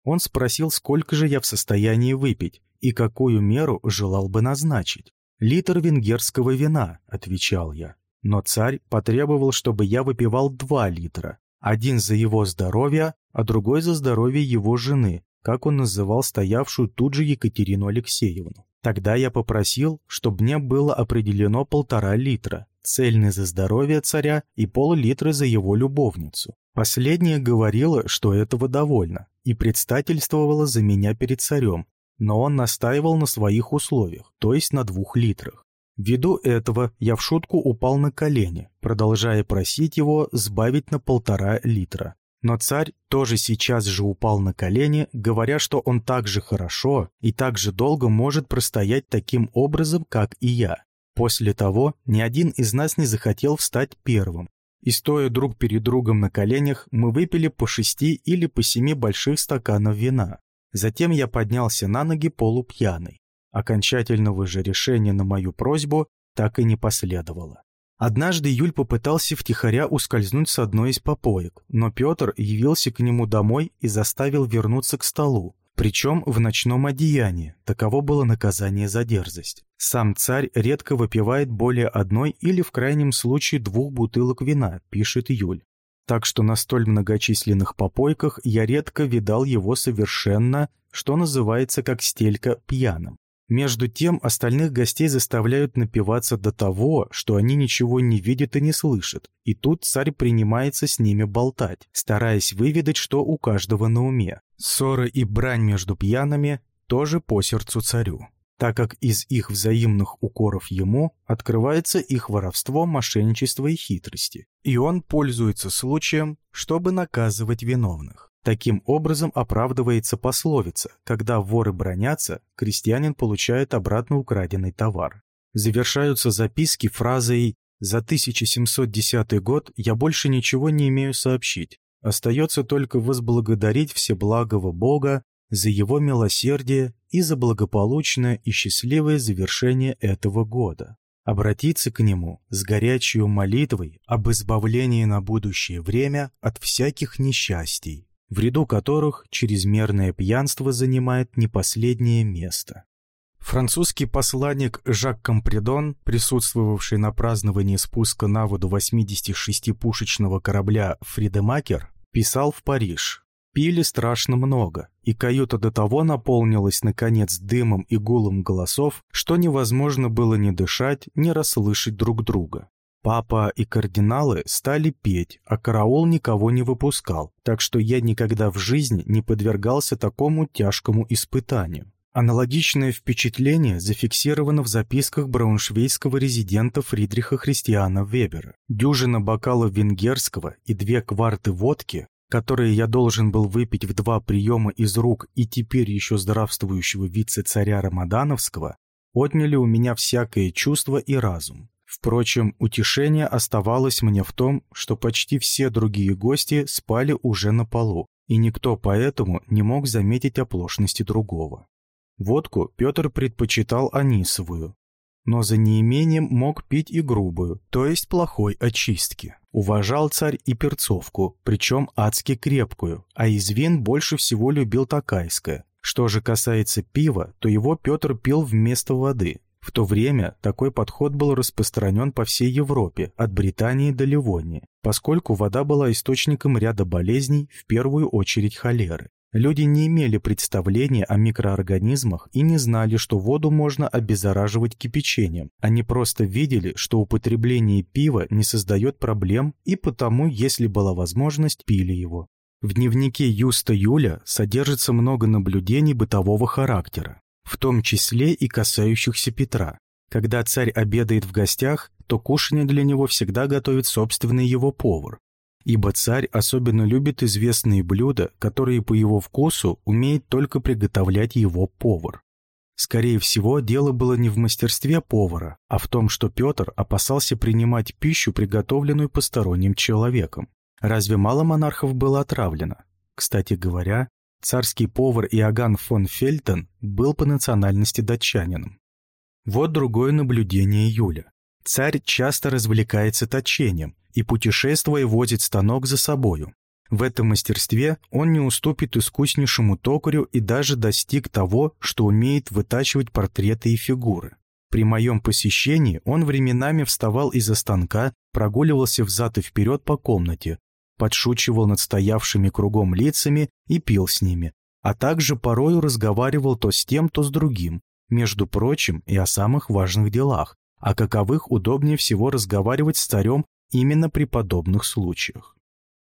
S1: Он спросил, сколько же я в состоянии выпить и какую меру желал бы назначить. «Литр венгерского вина», — отвечал я. Но царь потребовал, чтобы я выпивал два литра. Один за его здоровье, а другой за здоровье его жены, как он называл стоявшую тут же Екатерину Алексеевну. Тогда я попросил, чтобы мне было определено полтора литра, цельный за здоровье царя и пол-литра за его любовницу. Последняя говорила, что этого довольно, и предстательствовала за меня перед царем, но он настаивал на своих условиях, то есть на двух литрах. Ввиду этого я в шутку упал на колени, продолжая просить его сбавить на полтора литра. Но царь тоже сейчас же упал на колени, говоря, что он так же хорошо и так же долго может простоять таким образом, как и я. После того ни один из нас не захотел встать первым. И стоя друг перед другом на коленях, мы выпили по шести или по семи больших стаканов вина. Затем я поднялся на ноги полупьяный. Окончательного же решения на мою просьбу так и не последовало. Однажды Юль попытался втихаря ускользнуть с одной из попоек, но Петр явился к нему домой и заставил вернуться к столу, причем в ночном одеянии, таково было наказание за дерзость. Сам царь редко выпивает более одной или в крайнем случае двух бутылок вина, пишет Юль так что на столь многочисленных попойках я редко видал его совершенно, что называется как стелька, пьяным. Между тем остальных гостей заставляют напиваться до того, что они ничего не видят и не слышат, и тут царь принимается с ними болтать, стараясь выведать, что у каждого на уме. Ссоры и брань между пьяными тоже по сердцу царю так как из их взаимных укоров ему открывается их воровство, мошенничество и хитрости, и он пользуется случаем, чтобы наказывать виновных. Таким образом оправдывается пословица «когда воры бронятся, крестьянин получает обратно украденный товар». Завершаются записки фразой «За 1710 год я больше ничего не имею сообщить. Остается только возблагодарить Всеблагого Бога за его милосердие и за благополучное и счастливое завершение этого года. Обратиться к нему с горячей молитвой об избавлении на будущее время от всяких несчастий, в ряду которых чрезмерное пьянство занимает не последнее место. Французский посланник Жак Компредон, присутствовавший на праздновании спуска на воду 86-пушечного корабля «Фридемакер», писал в Париж Пили страшно много, и каюта до того наполнилась, наконец, дымом и гулом голосов, что невозможно было ни дышать, ни расслышать друг друга. Папа и кардиналы стали петь, а караул никого не выпускал, так что я никогда в жизни не подвергался такому тяжкому испытанию. Аналогичное впечатление зафиксировано в записках брауншвейского резидента Фридриха Христиана Вебера. Дюжина бокалов венгерского и две кварты водки которые я должен был выпить в два приема из рук и теперь еще здравствующего вице-царя Рамадановского, отняли у меня всякое чувство и разум. Впрочем, утешение оставалось мне в том, что почти все другие гости спали уже на полу, и никто поэтому не мог заметить оплошности другого. Водку Петр предпочитал анисовую, но за неимением мог пить и грубую, то есть плохой очистки. Уважал царь и перцовку, причем адски крепкую, а из вин больше всего любил такайское. Что же касается пива, то его Петр пил вместо воды. В то время такой подход был распространен по всей Европе, от Британии до Ливонии, поскольку вода была источником ряда болезней, в первую очередь холеры. Люди не имели представления о микроорганизмах и не знали, что воду можно обеззараживать кипячением. Они просто видели, что употребление пива не создает проблем, и потому, если была возможность, пили его. В дневнике Юста Юля содержится много наблюдений бытового характера, в том числе и касающихся Петра. Когда царь обедает в гостях, то кушание для него всегда готовит собственный его повар, ибо царь особенно любит известные блюда, которые по его вкусу умеет только приготовлять его повар. Скорее всего, дело было не в мастерстве повара, а в том, что Петр опасался принимать пищу, приготовленную посторонним человеком. Разве мало монархов было отравлено? Кстати говоря, царский повар Иоганн фон Фельтон был по национальности датчанином. Вот другое наблюдение Юля. Царь часто развлекается точением, и, путешествуя, возит станок за собою. В этом мастерстве он не уступит искуснейшему токарю и даже достиг того, что умеет вытачивать портреты и фигуры. При моем посещении он временами вставал из-за станка, прогуливался взад и вперед по комнате, подшучивал над стоявшими кругом лицами и пил с ними, а также порою разговаривал то с тем, то с другим, между прочим и о самых важных делах, о каковых удобнее всего разговаривать с царем именно при подобных случаях.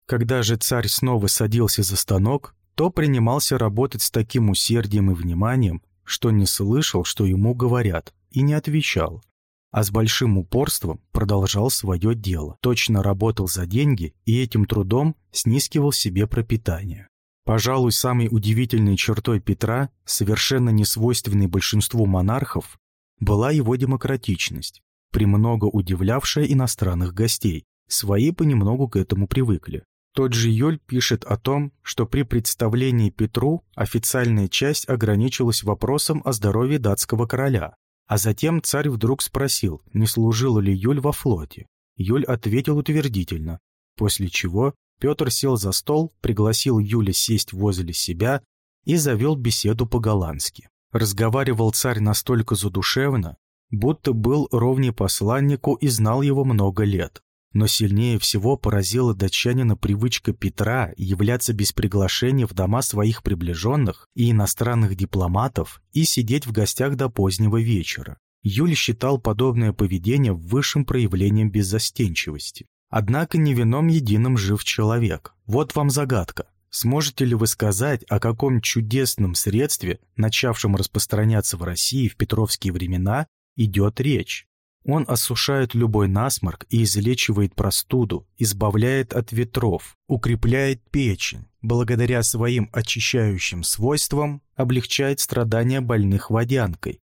S1: Когда же царь снова садился за станок, то принимался работать с таким усердием и вниманием, что не слышал, что ему говорят, и не отвечал, а с большим упорством продолжал свое дело, точно работал за деньги и этим трудом снискивал себе пропитание. Пожалуй, самой удивительной чертой Петра, совершенно несвойственной большинству монархов, была его демократичность премного удивлявшая иностранных гостей. Свои понемногу к этому привыкли. Тот же Юль пишет о том, что при представлении Петру официальная часть ограничилась вопросом о здоровье датского короля, а затем царь вдруг спросил, не служил ли Юль во флоте. Юль ответил утвердительно, после чего Петр сел за стол, пригласил Юля сесть возле себя и завел беседу по-голландски. Разговаривал царь настолько задушевно, будто был ровней посланнику и знал его много лет. Но сильнее всего поразила датчанина привычка Петра являться без приглашения в дома своих приближенных и иностранных дипломатов и сидеть в гостях до позднего вечера. Юль считал подобное поведение высшим проявлением беззастенчивости. Однако не вином единым жив человек. Вот вам загадка. Сможете ли вы сказать, о каком чудесном средстве, начавшем распространяться в России в петровские времена, идет речь. Он осушает любой насморк и излечивает простуду, избавляет от ветров, укрепляет печень, благодаря своим очищающим свойствам облегчает страдания больных водянкой.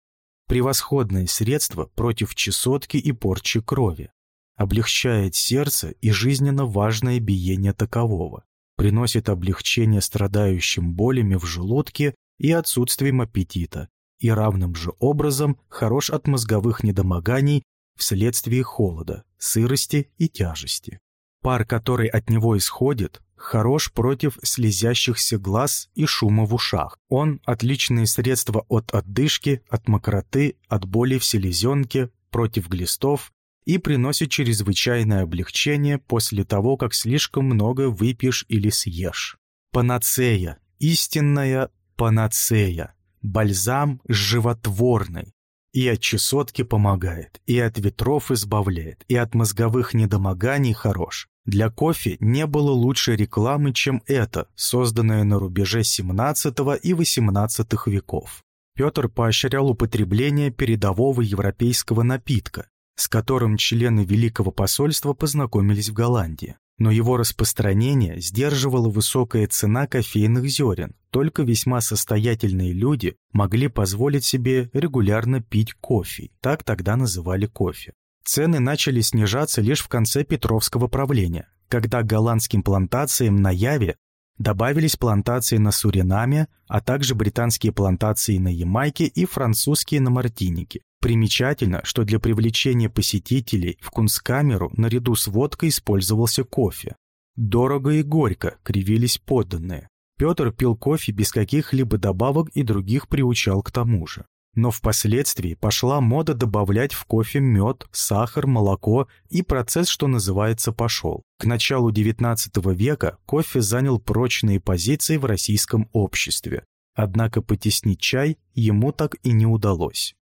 S1: Превосходное средство против чесотки и порчи крови. Облегчает сердце и жизненно важное биение такового. Приносит облегчение страдающим болями в желудке и отсутствием аппетита, и равным же образом хорош от мозговых недомоганий вследствие холода, сырости и тяжести. Пар, который от него исходит, хорош против слезящихся глаз и шума в ушах. Он – отличное средство от отдышки, от мокроты, от боли в селезенке, против глистов и приносит чрезвычайное облегчение после того, как слишком много выпьешь или съешь. Панацея, истинная панацея бальзам животворный. И от чесотки помогает, и от ветров избавляет, и от мозговых недомоганий хорош. Для кофе не было лучшей рекламы, чем это, созданная на рубеже 17 и 18 веков. Петр поощрял употребление передового европейского напитка, с которым члены Великого посольства познакомились в Голландии. Но его распространение сдерживала высокая цена кофейных зерен. Только весьма состоятельные люди могли позволить себе регулярно пить кофе. Так тогда называли кофе. Цены начали снижаться лишь в конце Петровского правления, когда голландским плантациям на Яве добавились плантации на Суринаме, а также британские плантации на Ямайке и французские на Мартинике. Примечательно, что для привлечения посетителей в кунсткамеру наряду с водкой использовался кофе. Дорого и горько кривились подданные. Петр пил кофе без каких-либо добавок и других приучал к тому же. Но впоследствии пошла мода добавлять в кофе мед, сахар, молоко, и процесс, что называется, пошел. К началу XIX века кофе занял прочные позиции в российском обществе. Однако потеснить чай ему так и не удалось.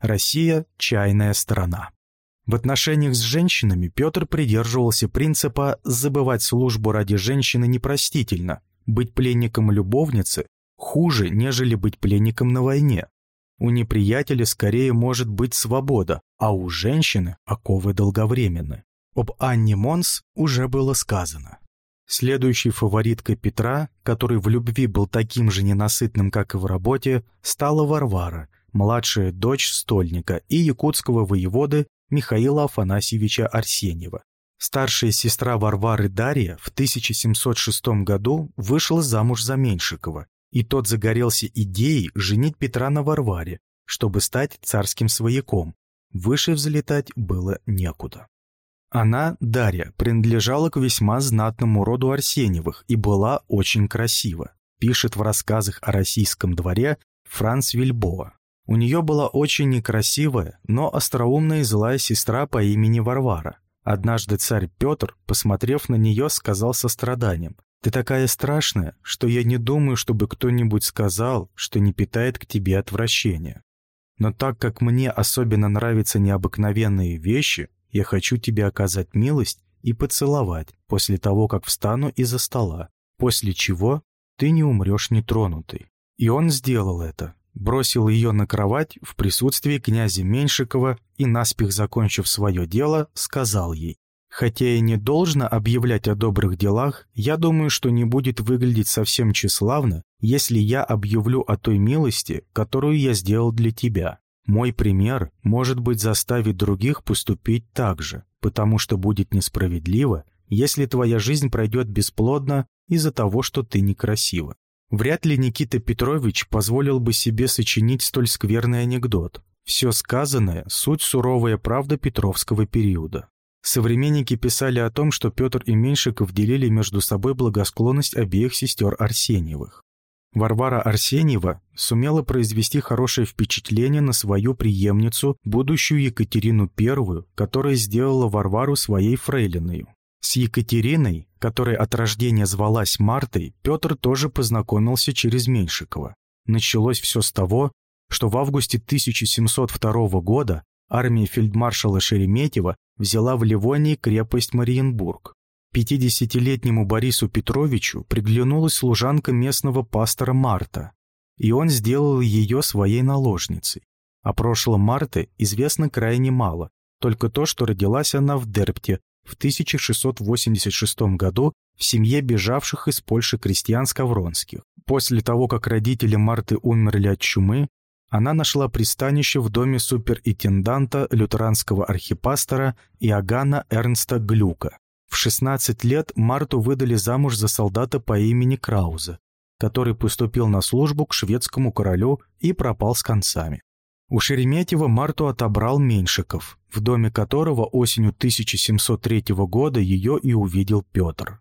S1: Россия – чайная страна. В отношениях с женщинами Петр придерживался принципа «забывать службу ради женщины непростительно», быть пленником любовницы хуже, нежели быть пленником на войне. У неприятеля скорее может быть свобода, а у женщины оковы долговременны. Об Анне Монс уже было сказано. Следующей фавориткой Петра, который в любви был таким же ненасытным, как и в работе, стала Варвара – младшая дочь стольника и якутского воеводы Михаила Афанасьевича Арсеньева. Старшая сестра Варвары Дарья в 1706 году вышла замуж за Меньшикова, и тот загорелся идеей женить Петра на Варваре, чтобы стать царским свояком. Выше взлетать было некуда. Она, Дарья, принадлежала к весьма знатному роду Арсеньевых и была очень красива, пишет в рассказах о российском дворе Франц Вильбоа. У нее была очень некрасивая, но остроумная и злая сестра по имени Варвара. Однажды царь Петр, посмотрев на нее, сказал со страданием, «Ты такая страшная, что я не думаю, чтобы кто-нибудь сказал, что не питает к тебе отвращения. Но так как мне особенно нравятся необыкновенные вещи, я хочу тебе оказать милость и поцеловать после того, как встану из-за стола, после чего ты не умрешь нетронутый». И он сделал это, бросил ее на кровать в присутствии князя Меньшикова и, наспех закончив свое дело, сказал ей, «Хотя и не должно объявлять о добрых делах, я думаю, что не будет выглядеть совсем тщеславно, если я объявлю о той милости, которую я сделал для тебя. Мой пример, может быть, заставит других поступить так же, потому что будет несправедливо, если твоя жизнь пройдет бесплодно из-за того, что ты некрасива. Вряд ли Никита Петрович позволил бы себе сочинить столь скверный анекдот. Все сказанное – суть суровая правда Петровского периода. Современники писали о том, что Петр и Меньшиков делили между собой благосклонность обеих сестер Арсеньевых. Варвара Арсеньева сумела произвести хорошее впечатление на свою преемницу, будущую Екатерину I, которая сделала Варвару своей фрейлиною. С Екатериной, которая от рождения звалась Мартой, Петр тоже познакомился через Меньшикова. Началось все с того, что в августе 1702 года армия фельдмаршала Шереметьева взяла в Ливонии крепость Мариенбург. 50-летнему Борису Петровичу приглянулась служанка местного пастора Марта, и он сделал ее своей наложницей. О прошлом Марты известно крайне мало, только то, что родилась она в Дерпте в 1686 году в семье бежавших из Польши крестьян Скавронских. После того, как родители Марты умерли от чумы, она нашла пристанище в доме суперинтенданта лютеранского архипастора Иоганна Эрнста Глюка. В 16 лет Марту выдали замуж за солдата по имени Крауза, который поступил на службу к шведскому королю и пропал с концами. У Шереметьева Марту отобрал Меньшиков, в доме которого осенью 1703 года ее и увидел Петр.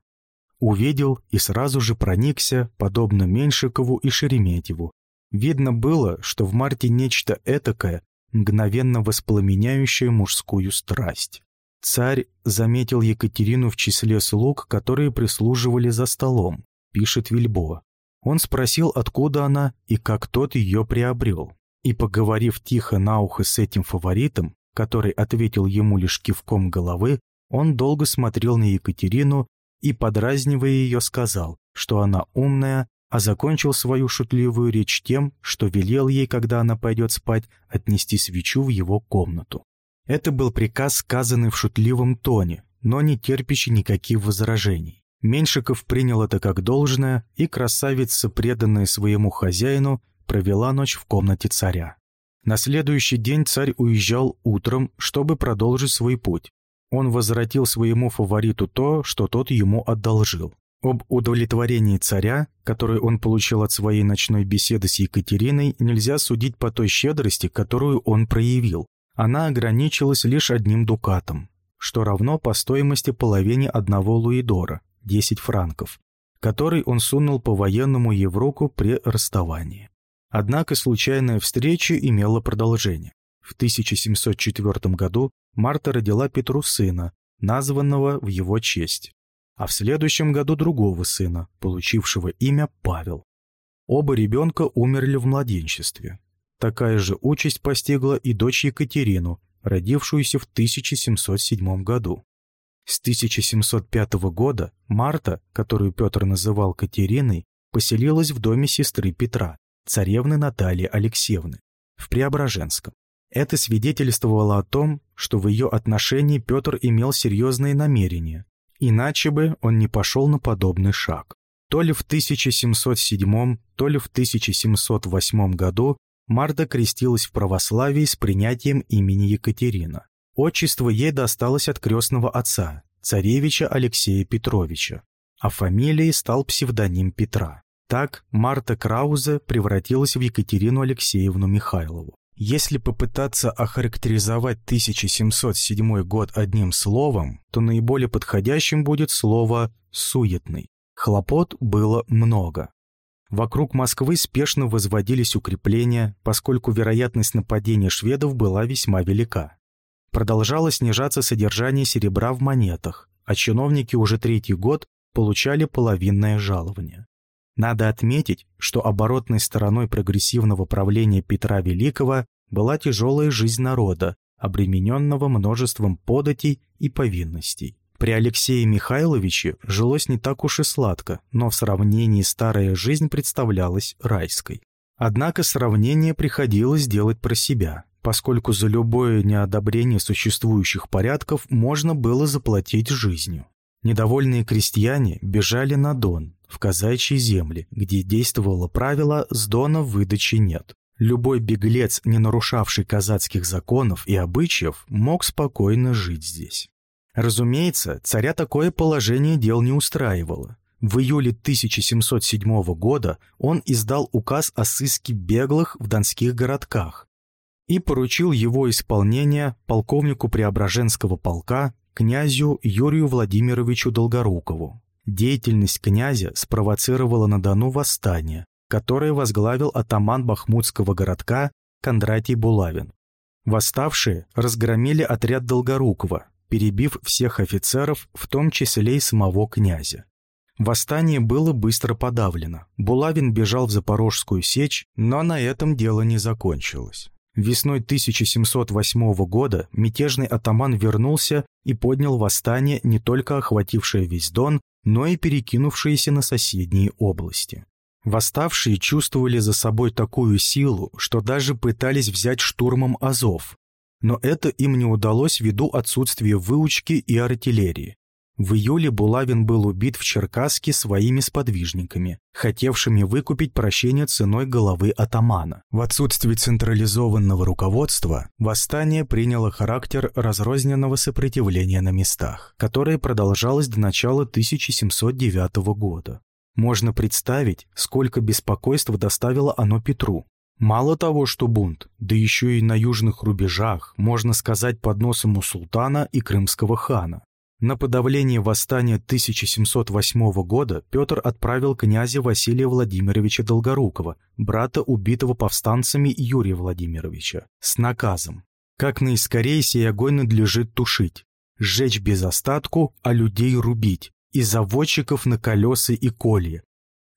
S1: Увидел и сразу же проникся, подобно Меньшикову и Шереметьеву. Видно было, что в Марте нечто этакое, мгновенно воспламеняющее мужскую страсть. Царь заметил Екатерину в числе слуг, которые прислуживали за столом, пишет Вильбо. Он спросил, откуда она и как тот ее приобрел. И, поговорив тихо на ухо с этим фаворитом, который ответил ему лишь кивком головы, он долго смотрел на Екатерину и, подразнивая ее, сказал, что она умная, а закончил свою шутливую речь тем, что велел ей, когда она пойдет спать, отнести свечу в его комнату. Это был приказ, сказанный в шутливом тоне, но не терпящий никаких возражений. Меньшиков принял это как должное, и красавица, преданная своему хозяину, провела ночь в комнате царя. На следующий день царь уезжал утром, чтобы продолжить свой путь. Он возвратил своему фавориту то, что тот ему одолжил. Об удовлетворении царя, которое он получил от своей ночной беседы с Екатериной, нельзя судить по той щедрости, которую он проявил. Она ограничилась лишь одним дукатом, что равно по стоимости половине одного луидора, 10 франков, который он сунул по военному евроку при расставании. Однако случайная встреча имела продолжение. В 1704 году Марта родила Петру сына, названного в его честь, а в следующем году другого сына, получившего имя Павел. Оба ребенка умерли в младенчестве. Такая же участь постигла и дочь Екатерину, родившуюся в 1707 году. С 1705 года Марта, которую Петр называл Катериной, поселилась в доме сестры Петра, царевны Натальи Алексеевны, в Преображенском. Это свидетельствовало о том, что в ее отношении Петр имел серьезные намерения, иначе бы он не пошел на подобный шаг. То ли в 1707, то ли в 1708 году Марта крестилась в православии с принятием имени Екатерина. Отчество ей досталось от крестного отца, царевича Алексея Петровича, а фамилией стал псевдоним Петра. Так Марта Краузе превратилась в Екатерину Алексеевну Михайлову. Если попытаться охарактеризовать 1707 год одним словом, то наиболее подходящим будет слово «суетный». Хлопот было много. Вокруг Москвы спешно возводились укрепления, поскольку вероятность нападения шведов была весьма велика. Продолжало снижаться содержание серебра в монетах, а чиновники уже третий год получали половинное жалование. Надо отметить, что оборотной стороной прогрессивного правления Петра Великого была тяжелая жизнь народа, обремененного множеством податей и повинностей. При Алексее Михайловиче жилось не так уж и сладко, но в сравнении старая жизнь представлялась райской. Однако сравнение приходилось делать про себя, поскольку за любое неодобрение существующих порядков можно было заплатить жизнью. Недовольные крестьяне бежали на Дон, в казачьи земли, где действовало правило «с Дона выдачи нет». Любой беглец, не нарушавший казацких законов и обычаев, мог спокойно жить здесь. Разумеется, царя такое положение дел не устраивало. В июле 1707 года он издал указ о сыске беглых в донских городках и поручил его исполнение полковнику Преображенского полка князю Юрию Владимировичу Долгорукову. Деятельность князя спровоцировала на Дону восстание, которое возглавил атаман бахмутского городка Кондратий Булавин. Восставшие разгромили отряд Долгорукова, перебив всех офицеров, в том числе и самого князя. Восстание было быстро подавлено. Булавин бежал в Запорожскую сечь, но на этом дело не закончилось. Весной 1708 года мятежный атаман вернулся и поднял восстание, не только охватившее весь Дон, но и перекинувшееся на соседние области. Восставшие чувствовали за собой такую силу, что даже пытались взять штурмом Азов, но это им не удалось ввиду отсутствия выучки и артиллерии. В июле Булавин был убит в Черкасске своими сподвижниками, хотевшими выкупить прощение ценой головы атамана. В отсутствии централизованного руководства восстание приняло характер разрозненного сопротивления на местах, которое продолжалось до начала 1709 года. Можно представить, сколько беспокойства доставило оно Петру. Мало того, что бунт, да еще и на южных рубежах, можно сказать, под носом у султана и крымского хана. На подавление восстания 1708 года Петр отправил князя Василия Владимировича Долгорукова, брата убитого повстанцами Юрия Владимировича, с наказом. Как наискорее сей огонь надлежит тушить, сжечь без остатку, а людей рубить, и заводчиков на колеса и колья,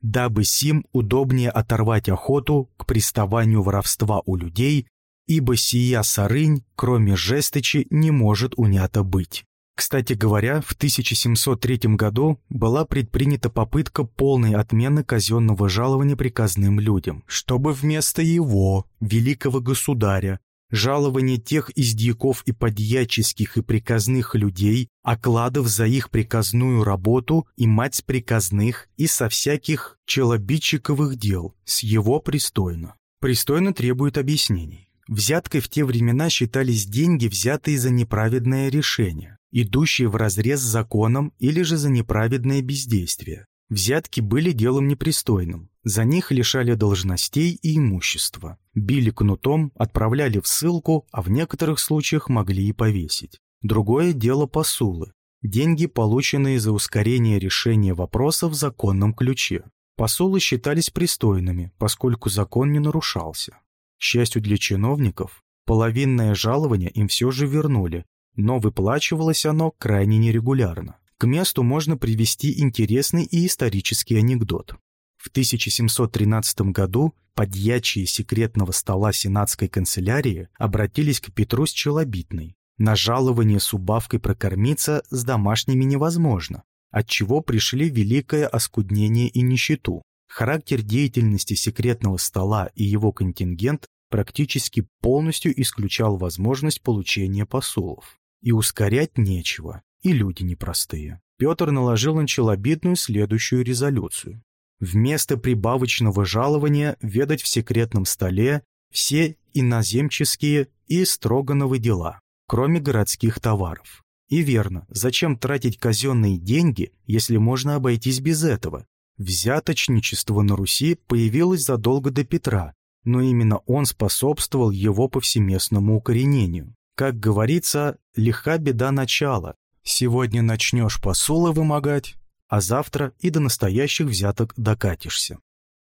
S1: дабы сим удобнее оторвать охоту к приставанию воровства у людей, ибо сия сарынь, кроме жесточи, не может унято быть. Кстати говоря, в 1703 году была предпринята попытка полной отмены казенного жалования приказным людям, чтобы вместо его, великого государя, жалование тех из дьяков и подьяческих и приказных людей, окладов за их приказную работу и мать приказных и со всяких челобитчиковых дел, с его пристойно. Пристойно требует объяснений. Взяткой в те времена считались деньги, взятые за неправедное решение, идущие вразрез с законом или же за неправедное бездействие. Взятки были делом непристойным. За них лишали должностей и имущества. Били кнутом, отправляли в ссылку, а в некоторых случаях могли и повесить. Другое дело посулы. Деньги, полученные за ускорение решения вопроса в законном ключе. Посулы считались пристойными, поскольку закон не нарушался. К счастью для чиновников, половинное жалование им все же вернули, но выплачивалось оно крайне нерегулярно. К месту можно привести интересный и исторический анекдот. В 1713 году подьячие секретного стола сенатской канцелярии обратились к Петру с Челобитной. На жалование с убавкой прокормиться с домашними невозможно, отчего пришли великое оскуднение и нищету. Характер деятельности секретного стола и его контингент практически полностью исключал возможность получения посулов. И ускорять нечего и люди непростые. Петр наложил на Челобитную следующую резолюцию. Вместо прибавочного жалования ведать в секретном столе все иноземческие и строгановы дела, кроме городских товаров. И верно, зачем тратить казенные деньги, если можно обойтись без этого? Взяточничество на Руси появилось задолго до Петра, но именно он способствовал его повсеместному укоренению. Как говорится, лиха беда начала, Сегодня начнешь посулы вымогать, а завтра и до настоящих взяток докатишься.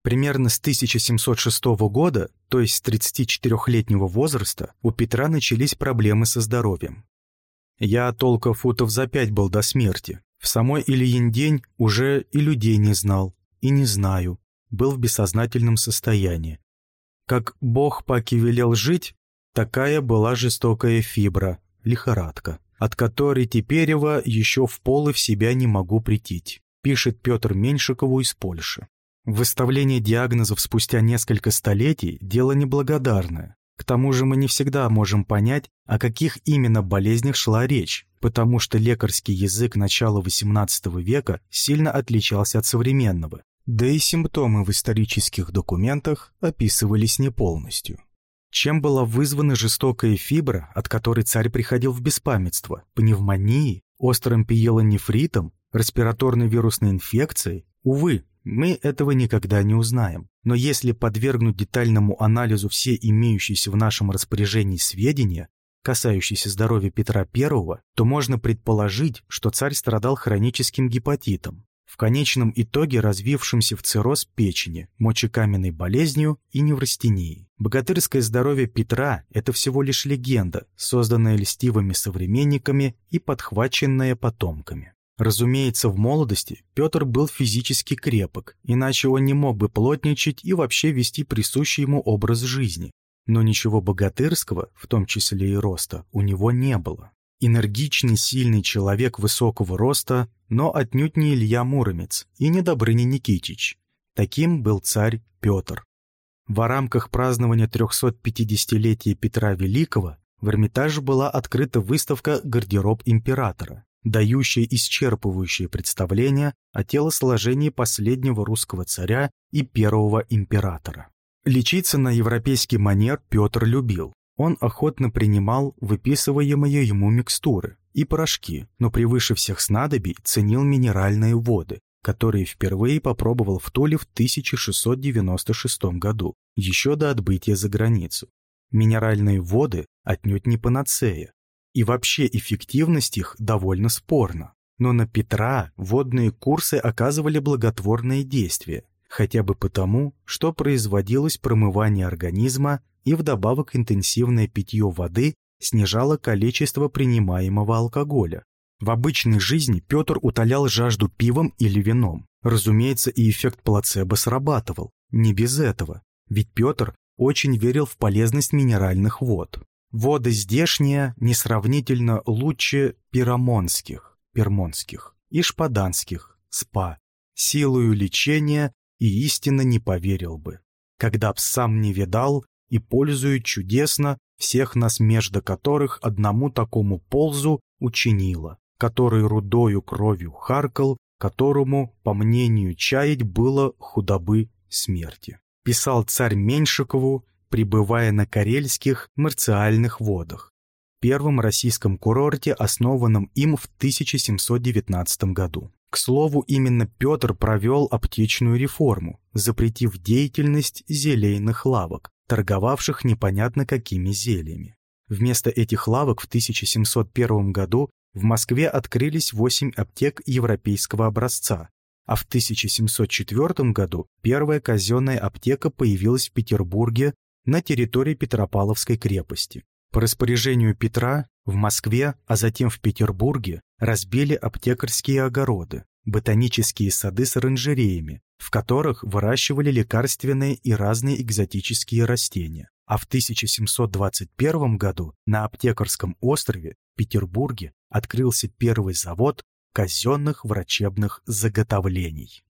S1: Примерно с 1706 года, то есть с 34-летнего возраста, у Петра начались проблемы со здоровьем. Я толка футов за пять был до смерти. В самой Ильин день уже и людей не знал, и не знаю, был в бессознательном состоянии. Как Бог Паки велел жить, такая была жестокая фибра, лихорадка от которой теперева еще в полы в себя не могу притить, пишет Петр Меньшикову из Польши. Выставление диагнозов спустя несколько столетий – дело неблагодарное. К тому же мы не всегда можем понять, о каких именно болезнях шла речь, потому что лекарский язык начала XVIII века сильно отличался от современного, да и симптомы в исторических документах описывались не полностью. Чем была вызвана жестокая фибра, от которой царь приходил в беспамятство? Пневмонией, острым пиелонефритом, респираторной вирусной инфекцией? Увы, мы этого никогда не узнаем. Но если подвергнуть детальному анализу все имеющиеся в нашем распоряжении сведения, касающиеся здоровья Петра I, то можно предположить, что царь страдал хроническим гепатитом, в конечном итоге развившимся в цирроз печени, мочекаменной болезнью и неврастенией. Богатырское здоровье Петра – это всего лишь легенда, созданная льстивыми современниками и подхваченная потомками. Разумеется, в молодости Петр был физически крепок, иначе он не мог бы плотничать и вообще вести присущий ему образ жизни. Но ничего богатырского, в том числе и роста, у него не было. Энергичный, сильный человек высокого роста, но отнюдь не Илья Муромец и не Добрыня Никитич. Таким был царь Петр. В рамках празднования 350-летия Петра Великого в Эрмитаже была открыта выставка «Гардероб императора», дающая исчерпывающее представление о телосложении последнего русского царя и первого императора. Лечиться на европейский манер Петр любил. Он охотно принимал выписываемые ему микстуры и порошки, но превыше всех снадобий ценил минеральные воды, которые впервые попробовал в Туле в 1696 году, еще до отбытия за границу. Минеральные воды отнюдь не панацея, и вообще эффективность их довольно спорна. Но на Петра водные курсы оказывали благотворное действие, хотя бы потому, что производилось промывание организма и вдобавок интенсивное питье воды снижало количество принимаемого алкоголя. В обычной жизни Петр утолял жажду пивом или вином. Разумеется, и эффект плацебо срабатывал. Не без этого. Ведь Петр очень верил в полезность минеральных вод. Воды здешние несравнительно лучше пирамонских, пермонских и шпаданских, спа. Силою лечения и истинно не поверил бы. Когда б сам не видал и пользует чудесно, всех нас между которых одному такому ползу учинила, который рудою кровью харкал, которому, по мнению чаять, было худобы смерти. Писал царь Меньшикову, пребывая на карельских марциальных водах, первом российском курорте, основанном им в 1719 году. К слову, именно Петр провел аптечную реформу, запретив деятельность зелейных лавок, торговавших непонятно какими зельями. Вместо этих лавок в 1701 году в Москве открылись 8 аптек европейского образца, а в 1704 году первая казенная аптека появилась в Петербурге на территории Петропавловской крепости. По распоряжению Петра в Москве, а затем в Петербурге разбили аптекарские огороды, ботанические сады с оранжереями, в которых выращивали лекарственные и разные экзотические растения. А в 1721 году на Аптекарском острове Петербурге открылся первый завод казенных врачебных заготовлений.